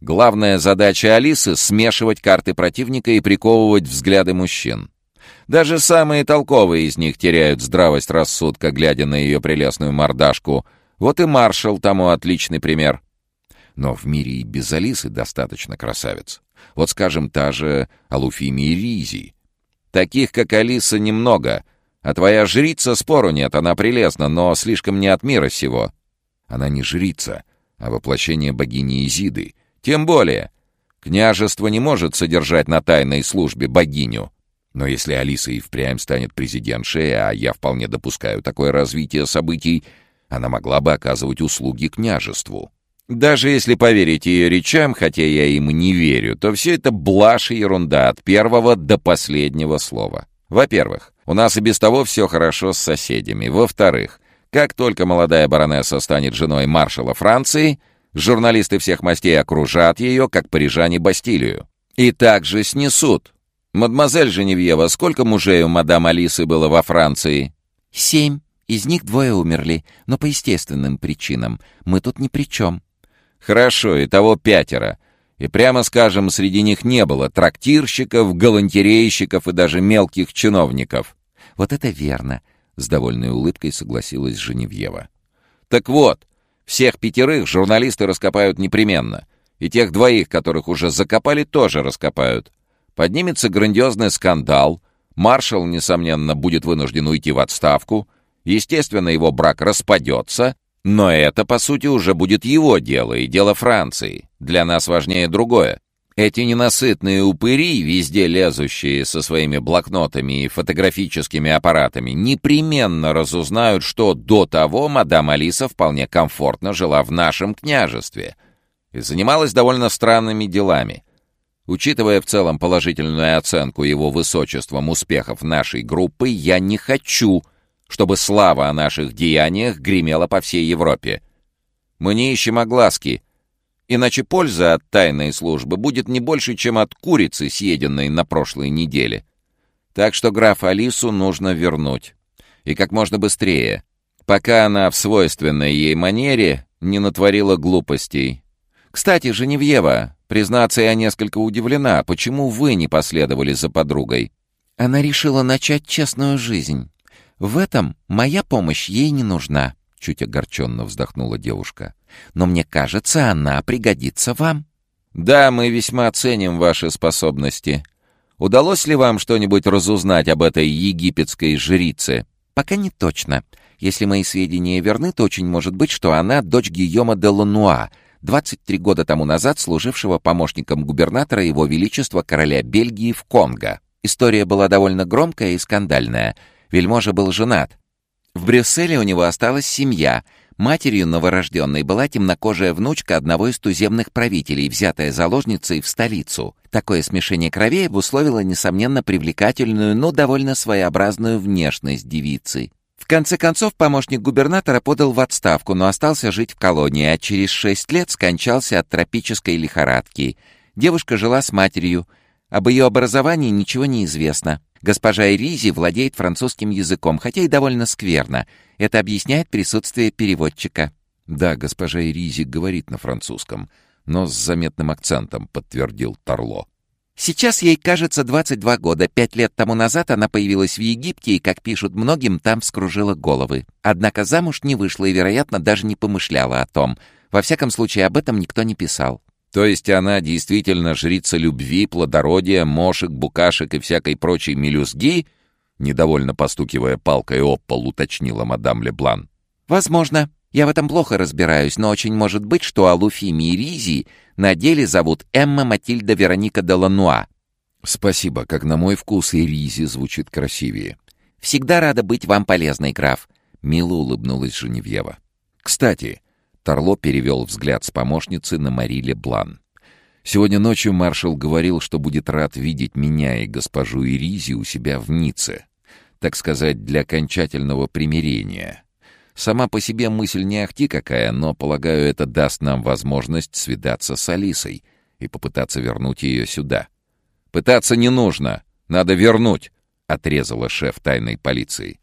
«Главная задача Алисы — смешивать карты противника и приковывать взгляды мужчин. Даже самые толковые из них теряют здравость рассудка, глядя на ее прелестную мордашку. Вот и маршал тому отличный пример». Но в мире и без Алисы достаточно красавиц. Вот, скажем, та же Алуфимия Ризи. Таких, как Алиса, немного. А твоя жрица, спору нет, она прелестна, но слишком не от мира сего». «Она не жрица, а воплощение богини Изиды. Тем более. Княжество не может содержать на тайной службе богиню. Но если Алиса и впрямь станет президентшей, а я вполне допускаю такое развитие событий, она могла бы оказывать услуги княжеству. Даже если поверить ее речам, хотя я им не верю, то все это блажь и ерунда от первого до последнего слова. Во-первых, у нас и без того все хорошо с соседями. Во-вторых, как только молодая баронесса станет женой маршала Франции, журналисты всех мастей окружат ее, как парижане Бастилию. И также снесут. Мадемуазель Женевьева, сколько мужей у мадам Алисы было во Франции? Семь. Из них двое умерли, но по естественным причинам. Мы тут ни при чем. Хорошо, и того пятеро. И прямо скажем, среди них не было трактирщиков, галантерейщиков и даже мелких чиновников. Вот это верно. С довольной улыбкой согласилась Женевьева. «Так вот, всех пятерых журналисты раскопают непременно. И тех двоих, которых уже закопали, тоже раскопают. Поднимется грандиозный скандал. Маршал, несомненно, будет вынужден уйти в отставку. Естественно, его брак распадется. Но это, по сути, уже будет его дело и дело Франции. Для нас важнее другое. Эти ненасытные упыри, везде лезущие со своими блокнотами и фотографическими аппаратами, непременно разузнают, что до того мадам Алиса вполне комфортно жила в нашем княжестве и занималась довольно странными делами. Учитывая в целом положительную оценку его высочеством успехов нашей группы, я не хочу, чтобы слава о наших деяниях гремела по всей Европе. Мы не ищем огласки — Иначе польза от тайной службы будет не больше, чем от курицы, съеденной на прошлой неделе. Так что граф Алису нужно вернуть. И как можно быстрее, пока она в свойственной ей манере не натворила глупостей. Кстати, Женевьева, признаться, я несколько удивлена, почему вы не последовали за подругой? Она решила начать честную жизнь. В этом моя помощь ей не нужна. Чуть огорченно вздохнула девушка. «Но мне кажется, она пригодится вам». «Да, мы весьма ценим ваши способности. Удалось ли вам что-нибудь разузнать об этой египетской жрице?» «Пока не точно. Если мои сведения верны, то очень может быть, что она дочь Гийома де Лануа, 23 года тому назад служившего помощником губернатора Его Величества короля Бельгии в Конго. История была довольно громкая и скандальная. Вельможа был женат, в Брюсселе у него осталась семья. Матерью новорожденной была темнокожая внучка одного из туземных правителей, взятая заложницей в столицу. Такое смешение кровей обусловило, несомненно, привлекательную, но довольно своеобразную внешность девицы. В конце концов, помощник губернатора подал в отставку, но остался жить в колонии, а через шесть лет скончался от тропической лихорадки. Девушка жила с матерью. Об ее образовании ничего не известно. Госпожа Эризи владеет французским языком, хотя и довольно скверно. Это объясняет присутствие переводчика. Да, госпожа Эризи говорит на французском, но с заметным акцентом, подтвердил Торло. Сейчас ей, кажется, 22 года. Пять лет тому назад она появилась в Египте и, как пишут многим, там вскружила головы. Однако замуж не вышла и, вероятно, даже не помышляла о том. Во всяком случае, об этом никто не писал. То есть она действительно жрица любви, плодородия, мошек, букашек и всякой прочей мелюзги? Недовольно постукивая палкой об пол, уточнила мадам Леблан. Возможно. Я в этом плохо разбираюсь, но очень может быть, что Алуфими и Ризи на деле зовут Эмма Матильда Вероника де Лануа. Спасибо, как на мой вкус и Ризи звучит красивее. Всегда рада быть вам полезной, граф. Мило улыбнулась Женевьева. Кстати, Торло перевел взгляд с помощницы на Мариле Блан. «Сегодня ночью маршал говорил, что будет рад видеть меня и госпожу Иризи у себя в Ницце. Так сказать, для окончательного примирения. Сама по себе мысль не ахти какая, но, полагаю, это даст нам возможность свидаться с Алисой и попытаться вернуть ее сюда». «Пытаться не нужно. Надо вернуть», — отрезала шеф тайной полиции.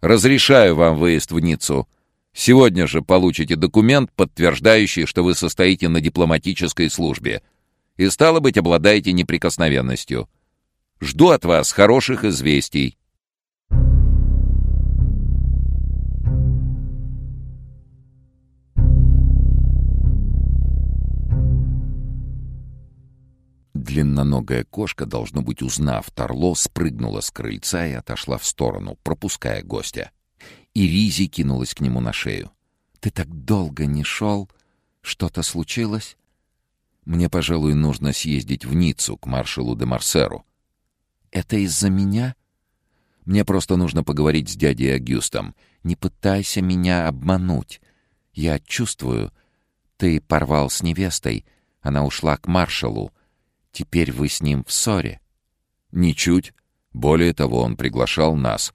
«Разрешаю вам выезд в Ниццу». Сегодня же получите документ, подтверждающий, что вы состоите на дипломатической службе. И, стало быть, обладаете неприкосновенностью. Жду от вас хороших известий. Длинноногая кошка, должно быть, узнав Торло, спрыгнула с крыльца и отошла в сторону, пропуская гостя. И Ризи кинулась к нему на шею. «Ты так долго не шел? Что-то случилось?» «Мне, пожалуй, нужно съездить в Ниццу к маршалу де Марсеру». «Это из-за меня?» «Мне просто нужно поговорить с дядей Агюстом. Не пытайся меня обмануть. Я чувствую, ты порвал с невестой, она ушла к маршалу. Теперь вы с ним в ссоре». «Ничуть. Более того, он приглашал нас».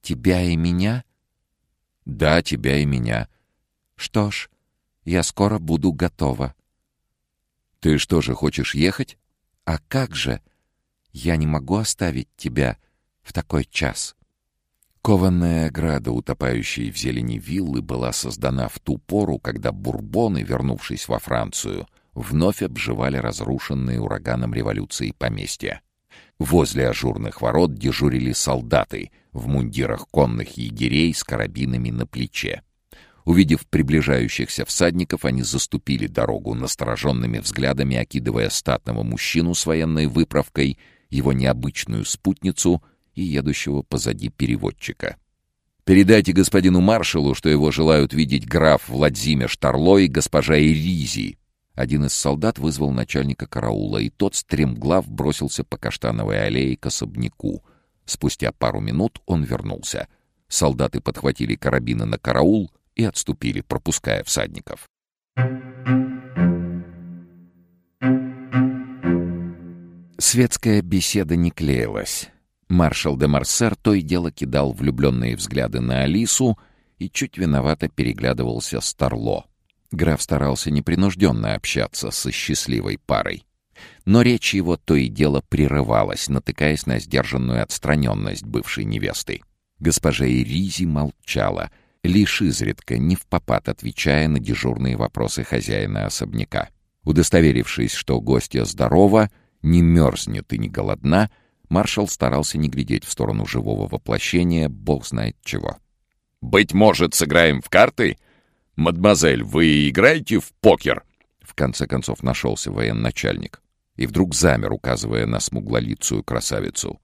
«Тебя и меня?» «Да, тебя и меня». «Что ж, я скоро буду готова». «Ты что же, хочешь ехать?» «А как же? Я не могу оставить тебя в такой час». Кованная ограда, утопающая в зелени виллы, была создана в ту пору, когда бурбоны, вернувшись во Францию, вновь обживали разрушенные ураганом революции поместья. Возле ажурных ворот дежурили солдаты в мундирах конных егерей с карабинами на плече. Увидев приближающихся всадников, они заступили дорогу, настороженными взглядами окидывая статного мужчину с военной выправкой, его необычную спутницу и едущего позади переводчика. «Передайте господину маршалу, что его желают видеть граф Владимир Штарло и госпожа Иризи», один из солдат вызвал начальника караула, и тот стремглав бросился по каштановой аллее к особняку. Спустя пару минут он вернулся. Солдаты подхватили карабины на караул и отступили, пропуская всадников. Светская беседа не клеилась. Маршал де Марсер то и дело кидал влюбленные взгляды на Алису и чуть виновато переглядывался с Торло. Граф старался непринужденно общаться со счастливой парой. Но речь его то и дело прерывалась, натыкаясь на сдержанную отстраненность бывшей невесты. Госпожа Иризи молчала, лишь изредка, не в попад отвечая на дежурные вопросы хозяина особняка. Удостоверившись, что гостья здорова, не мерзнет и не голодна, маршал старался не глядеть в сторону живого воплощения, бог знает чего. «Быть может, сыграем в карты?» «Мадемуазель, вы играете в покер?» В конце концов нашелся военачальник. И вдруг замер, указывая на смуглолицую красавицу.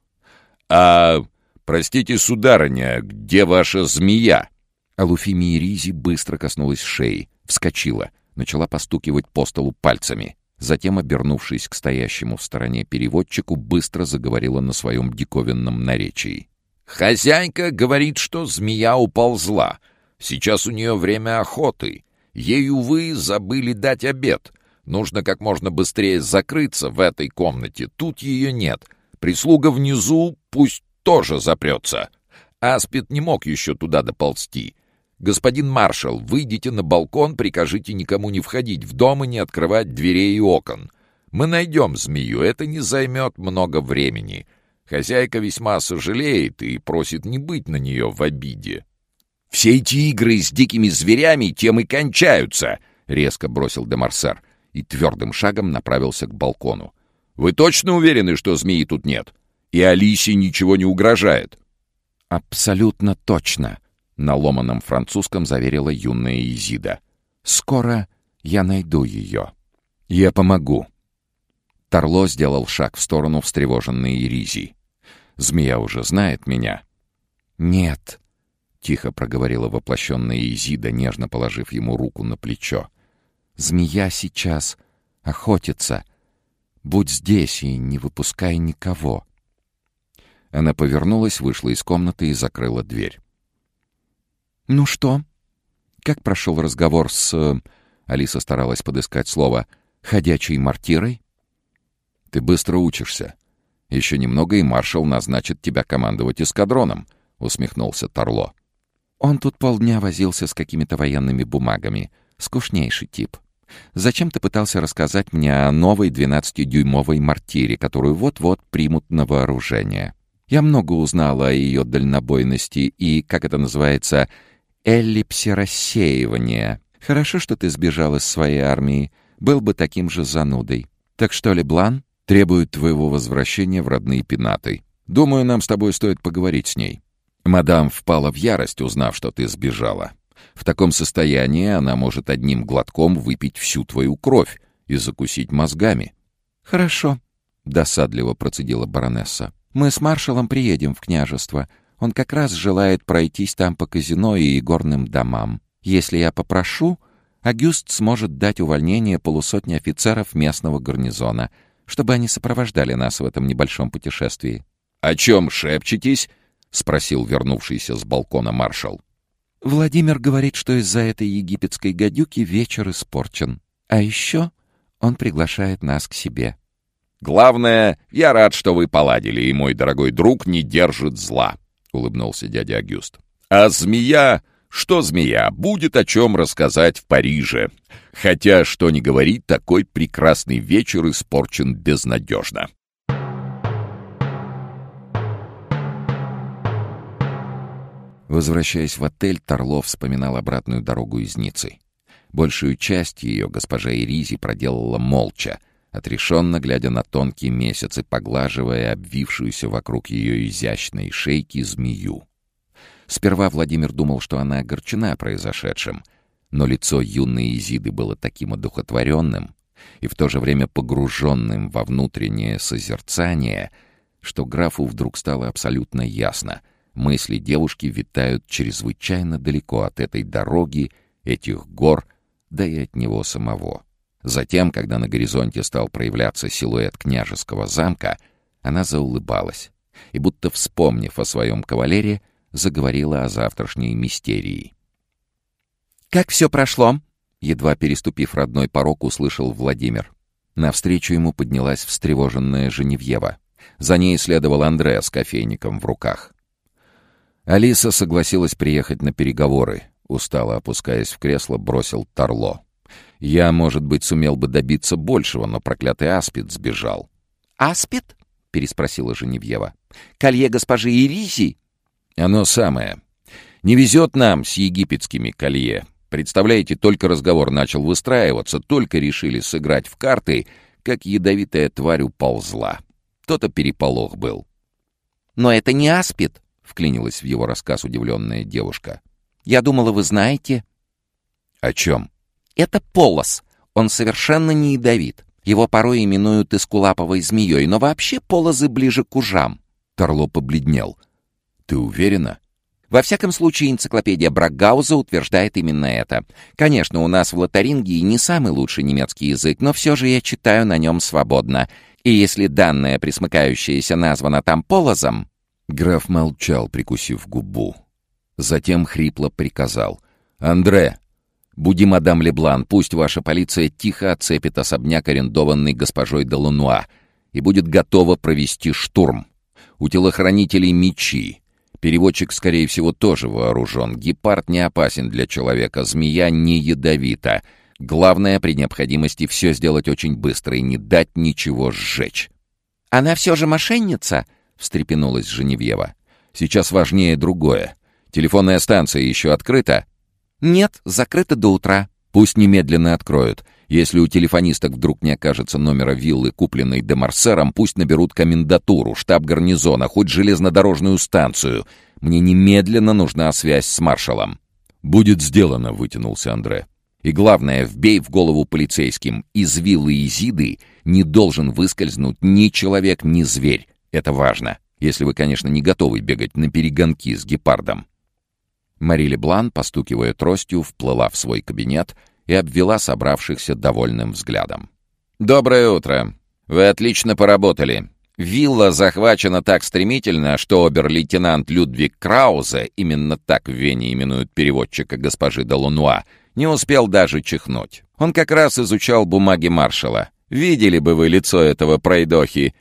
«А, простите, сударыня, где ваша змея?» Алуфимия Ризи быстро коснулась шеи, вскочила, начала постукивать по столу пальцами. Затем, обернувшись к стоящему в стороне переводчику, быстро заговорила на своем диковинном наречии. «Хозяйка говорит, что змея уползла. Сейчас у нее время охоты. Ей, увы, забыли дать обед. Нужно как можно быстрее закрыться в этой комнате. Тут ее нет. Прислуга внизу пусть тоже запрется. Аспид не мог еще туда доползти. «Господин маршал, выйдите на балкон, прикажите никому не входить в дом и не открывать дверей и окон. Мы найдем змею, это не займет много времени. Хозяйка весьма сожалеет и просит не быть на нее в обиде». «Все эти игры с дикими зверями тем и кончаются!» — резко бросил Демарсер и твердым шагом направился к балкону. «Вы точно уверены, что змеи тут нет? И Алисе ничего не угрожает?» «Абсолютно точно!» — на ломаном французском заверила юная Изида. «Скоро я найду ее. Я помогу». Торло сделал шаг в сторону встревоженной Иризи. «Змея уже знает меня?» «Нет», тихо проговорила воплощенная Изида, нежно положив ему руку на плечо. «Змея сейчас охотится. Будь здесь и не выпускай никого». Она повернулась, вышла из комнаты и закрыла дверь. «Ну что? Как прошел разговор с...» Алиса старалась подыскать слово «ходячей мартирой»? «Ты быстро учишься. Еще немного, и маршал назначит тебя командовать эскадроном», — усмехнулся Торло. Он тут полдня возился с какими-то военными бумагами. Скучнейший тип. Зачем ты пытался рассказать мне о новой 12-дюймовой мортире, которую вот-вот примут на вооружение? Я много узнала о ее дальнобойности и, как это называется, эллипсе рассеивания. Хорошо, что ты сбежал из своей армии. Был бы таким же занудой. Так что, Леблан, требует твоего возвращения в родные пенаты. Думаю, нам с тобой стоит поговорить с ней. Мадам впала в ярость, узнав, что ты сбежала. В таком состоянии она может одним глотком выпить всю твою кровь и закусить мозгами. Хорошо. — досадливо процедила баронесса. «Мы с маршалом приедем в княжество. Он как раз желает пройтись там по казино и игорным домам. Если я попрошу, Агюст сможет дать увольнение полусотни офицеров местного гарнизона, чтобы они сопровождали нас в этом небольшом путешествии». «О чем шепчетесь?» — спросил вернувшийся с балкона маршал. «Владимир говорит, что из-за этой египетской гадюки вечер испорчен. А еще он приглашает нас к себе». «Главное, я рад, что вы поладили, и мой дорогой друг не держит зла», — улыбнулся дядя Агюст. «А змея...» Что змея? Будет о чем рассказать в Париже. Хотя, что ни говорить, такой прекрасный вечер испорчен безнадежно. Возвращаясь в отель, Торлов вспоминал обратную дорогу из Ниццы. Большую часть ее госпожа Иризи проделала молча, отрешенно глядя на тонкий месяц и поглаживая обвившуюся вокруг ее изящной шейки змею. Сперва Владимир думал, что она огорчена произошедшим, но лицо юной Изиды было таким одухотворенным и в то же время погруженным во внутреннее созерцание, что графу вдруг стало абсолютно ясно — мысли девушки витают чрезвычайно далеко от этой дороги, этих гор, да и от него самого. Затем, когда на горизонте стал проявляться силуэт княжеского замка, она заулыбалась и, будто вспомнив о своем кавалере, заговорила о завтрашней мистерии. «Как все прошло?» — едва переступив родной порог, услышал Владимир. Навстречу ему поднялась встревоженная Женевьева. За ней следовал Андре с кофейником в руках. Алиса согласилась приехать на переговоры. Устало опускаясь в кресло, бросил Торло. «Я, может быть, сумел бы добиться большего, но проклятый Аспид сбежал». «Аспид?» — переспросила Женевьева. «Колье госпожи Ириси?» «Оно самое. Не везет нам с египетскими колье. Представляете, только разговор начал выстраиваться, только решили сыграть в карты, как ядовитая тварь уползла. То-то переполох был». «Но это не Аспид», — вклинилась в его рассказ удивленная девушка. «Я думала, вы знаете». «О чем?» «Это полос. Он совершенно не ядовит. Его порой именуют эскулаповой змеей, но вообще полозы ближе к ужам». Торло побледнел. Ты уверена? Во всяком случае, энциклопедия Бракгауза утверждает именно это. Конечно, у нас в Лотарингии не самый лучший немецкий язык, но все же я читаю на нем свободно. И если данное присмыкающееся названо там полозом... Граф молчал, прикусив губу. Затем хрипло приказал. «Андре, буди мадам Леблан, пусть ваша полиция тихо отцепит особняк, арендованный госпожой Делануа, и будет готова провести штурм. У телохранителей мечи, Переводчик, скорее всего, тоже вооружен. Гепард не опасен для человека, змея не ядовита. Главное, при необходимости все сделать очень быстро и не дать ничего сжечь. «Она все же мошенница?» — встрепенулась Женевьева. «Сейчас важнее другое. Телефонная станция еще открыта?» «Нет, закрыта до утра». «Пусть немедленно откроют. Если у телефонисток вдруг не окажется номера виллы, купленной Демарсером, пусть наберут комендатуру, штаб гарнизона, хоть железнодорожную станцию. Мне немедленно нужна связь с маршалом». «Будет сделано», — вытянулся Андре. «И главное, вбей в голову полицейским. Из виллы Изиды не должен выскользнуть ни человек, ни зверь. Это важно, если вы, конечно, не готовы бегать на перегонки с гепардом». Мари Леблан, постукивая тростью, вплыла в свой кабинет — и обвела собравшихся довольным взглядом. «Доброе утро. Вы отлично поработали. Вилла захвачена так стремительно, что обер-лейтенант Людвиг Краузе, именно так в Вене именуют переводчика госпожи Долунуа, не успел даже чихнуть. Он как раз изучал бумаги маршала. Видели бы вы лицо этого пройдохи!»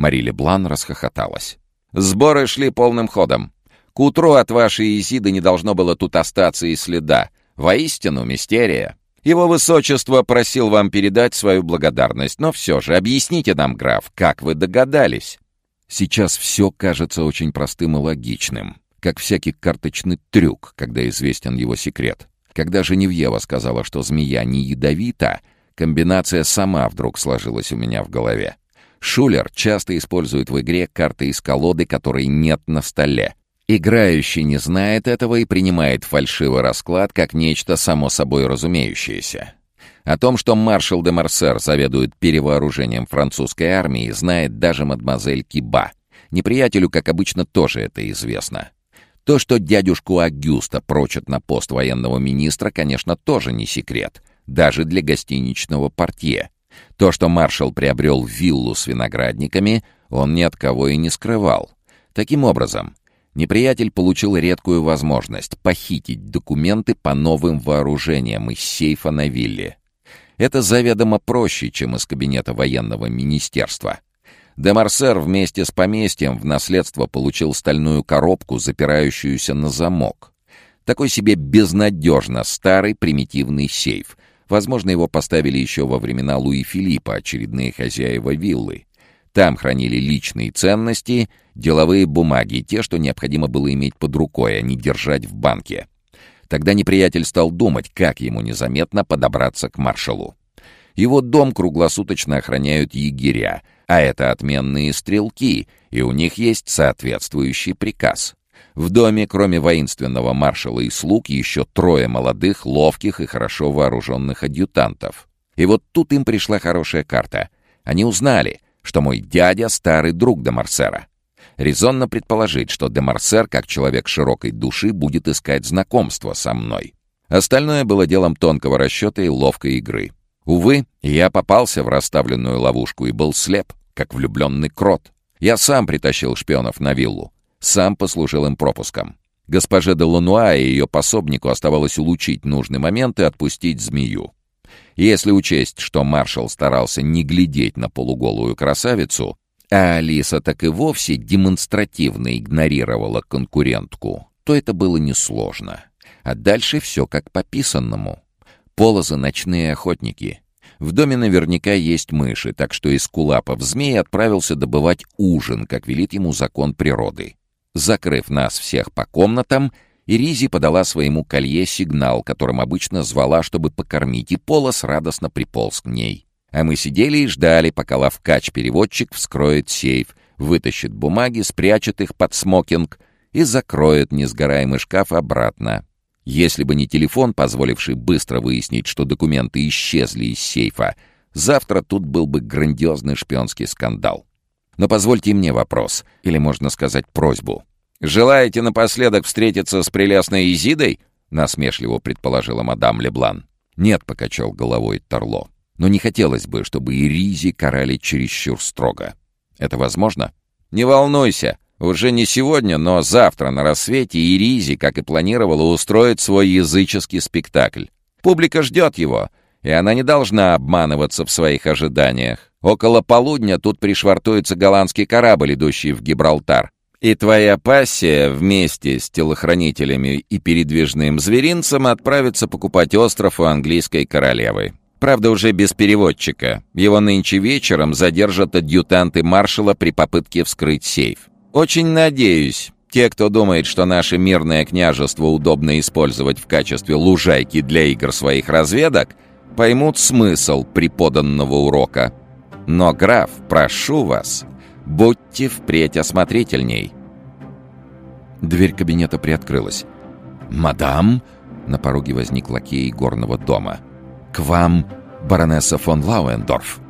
Мари Блан расхохоталась. «Сборы шли полным ходом. К утру от вашей Изиды не должно было тут остаться и следа. Воистину, мистерия!» Его высочество просил вам передать свою благодарность, но все же объясните нам, граф, как вы догадались?» Сейчас все кажется очень простым и логичным, как всякий карточный трюк, когда известен его секрет. Когда Женевьева сказала, что змея не ядовита, комбинация сама вдруг сложилась у меня в голове. Шулер часто использует в игре карты из колоды, которой нет на столе. Играющий не знает этого и принимает фальшивый расклад как нечто само собой разумеющееся. О том, что маршал де Марсер заведует перевооружением французской армии, знает даже мадемуазель Киба. Неприятелю, как обычно, тоже это известно. То, что дядюшку Агюста прочат на пост военного министра, конечно, тоже не секрет, даже для гостиничного портье. То, что маршал приобрел виллу с виноградниками, он ни от кого и не скрывал. Таким образом, неприятель получил редкую возможность похитить документы по новым вооружениям из сейфа на вилле. Это заведомо проще, чем из кабинета военного министерства. Демарсер вместе с поместьем в наследство получил стальную коробку, запирающуюся на замок. Такой себе безнадежно старый примитивный сейф. Возможно, его поставили еще во времена Луи Филиппа, очередные хозяева виллы. Там хранили личные ценности, деловые бумаги, те, что необходимо было иметь под рукой, а не держать в банке. Тогда неприятель стал думать, как ему незаметно подобраться к маршалу. Его дом круглосуточно охраняют егеря, а это отменные стрелки, и у них есть соответствующий приказ. В доме, кроме воинственного маршала и слуг, еще трое молодых, ловких и хорошо вооруженных адъютантов. И вот тут им пришла хорошая карта. Они узнали, что мой дядя — старый друг Демарсера. Резонно предположить, что Демарсер, как человек широкой души, будет искать знакомство со мной. Остальное было делом тонкого расчета и ловкой игры. Увы, я попался в расставленную ловушку и был слеп, как влюбленный крот. Я сам притащил шпионов на виллу, сам послужил им пропуском. Госпоже де Лануа и ее пособнику оставалось улучить нужный момент и отпустить змею. Если учесть, что маршал старался не глядеть на полуголую красавицу, а Алиса так и вовсе демонстративно игнорировала конкурентку, то это было несложно. А дальше все как по писанному. Полозы — ночные охотники. В доме наверняка есть мыши, так что из кулапов змей отправился добывать ужин, как велит ему закон природы. Закрыв нас всех по комнатам, Иризи подала своему колье сигнал, которым обычно звала, чтобы покормить, и Полос радостно приполз к ней. А мы сидели и ждали, пока лавкач-переводчик вскроет сейф, вытащит бумаги, спрячет их под смокинг и закроет несгораемый шкаф обратно. Если бы не телефон, позволивший быстро выяснить, что документы исчезли из сейфа, завтра тут был бы грандиозный шпионский скандал. Но позвольте мне вопрос, или можно сказать просьбу. «Желаете напоследок встретиться с прелестной Изидой?» — насмешливо предположила мадам Леблан. «Нет», — покачал головой Торло. «Но не хотелось бы, чтобы Иризи карали чересчур строго. Это возможно?» «Не волнуйся. Уже не сегодня, но завтра на рассвете Иризи, как и планировала, устроит свой языческий спектакль. Публика ждет его, и она не должна обманываться в своих ожиданиях. Около полудня тут пришвартуется голландский корабль, идущий в Гибралтар. И твоя пассия вместе с телохранителями и передвижным зверинцем отправится покупать остров у английской королевы. Правда, уже без переводчика. Его нынче вечером задержат адъютанты маршала при попытке вскрыть сейф. Очень надеюсь, те, кто думает, что наше мирное княжество удобно использовать в качестве лужайки для игр своих разведок, поймут смысл преподанного урока. Но, граф, прошу вас, будьте впредь осмотрительней». Дверь кабинета приоткрылась. «Мадам?» — на пороге возник лакей горного дома. «К вам баронесса фон Лауендорф».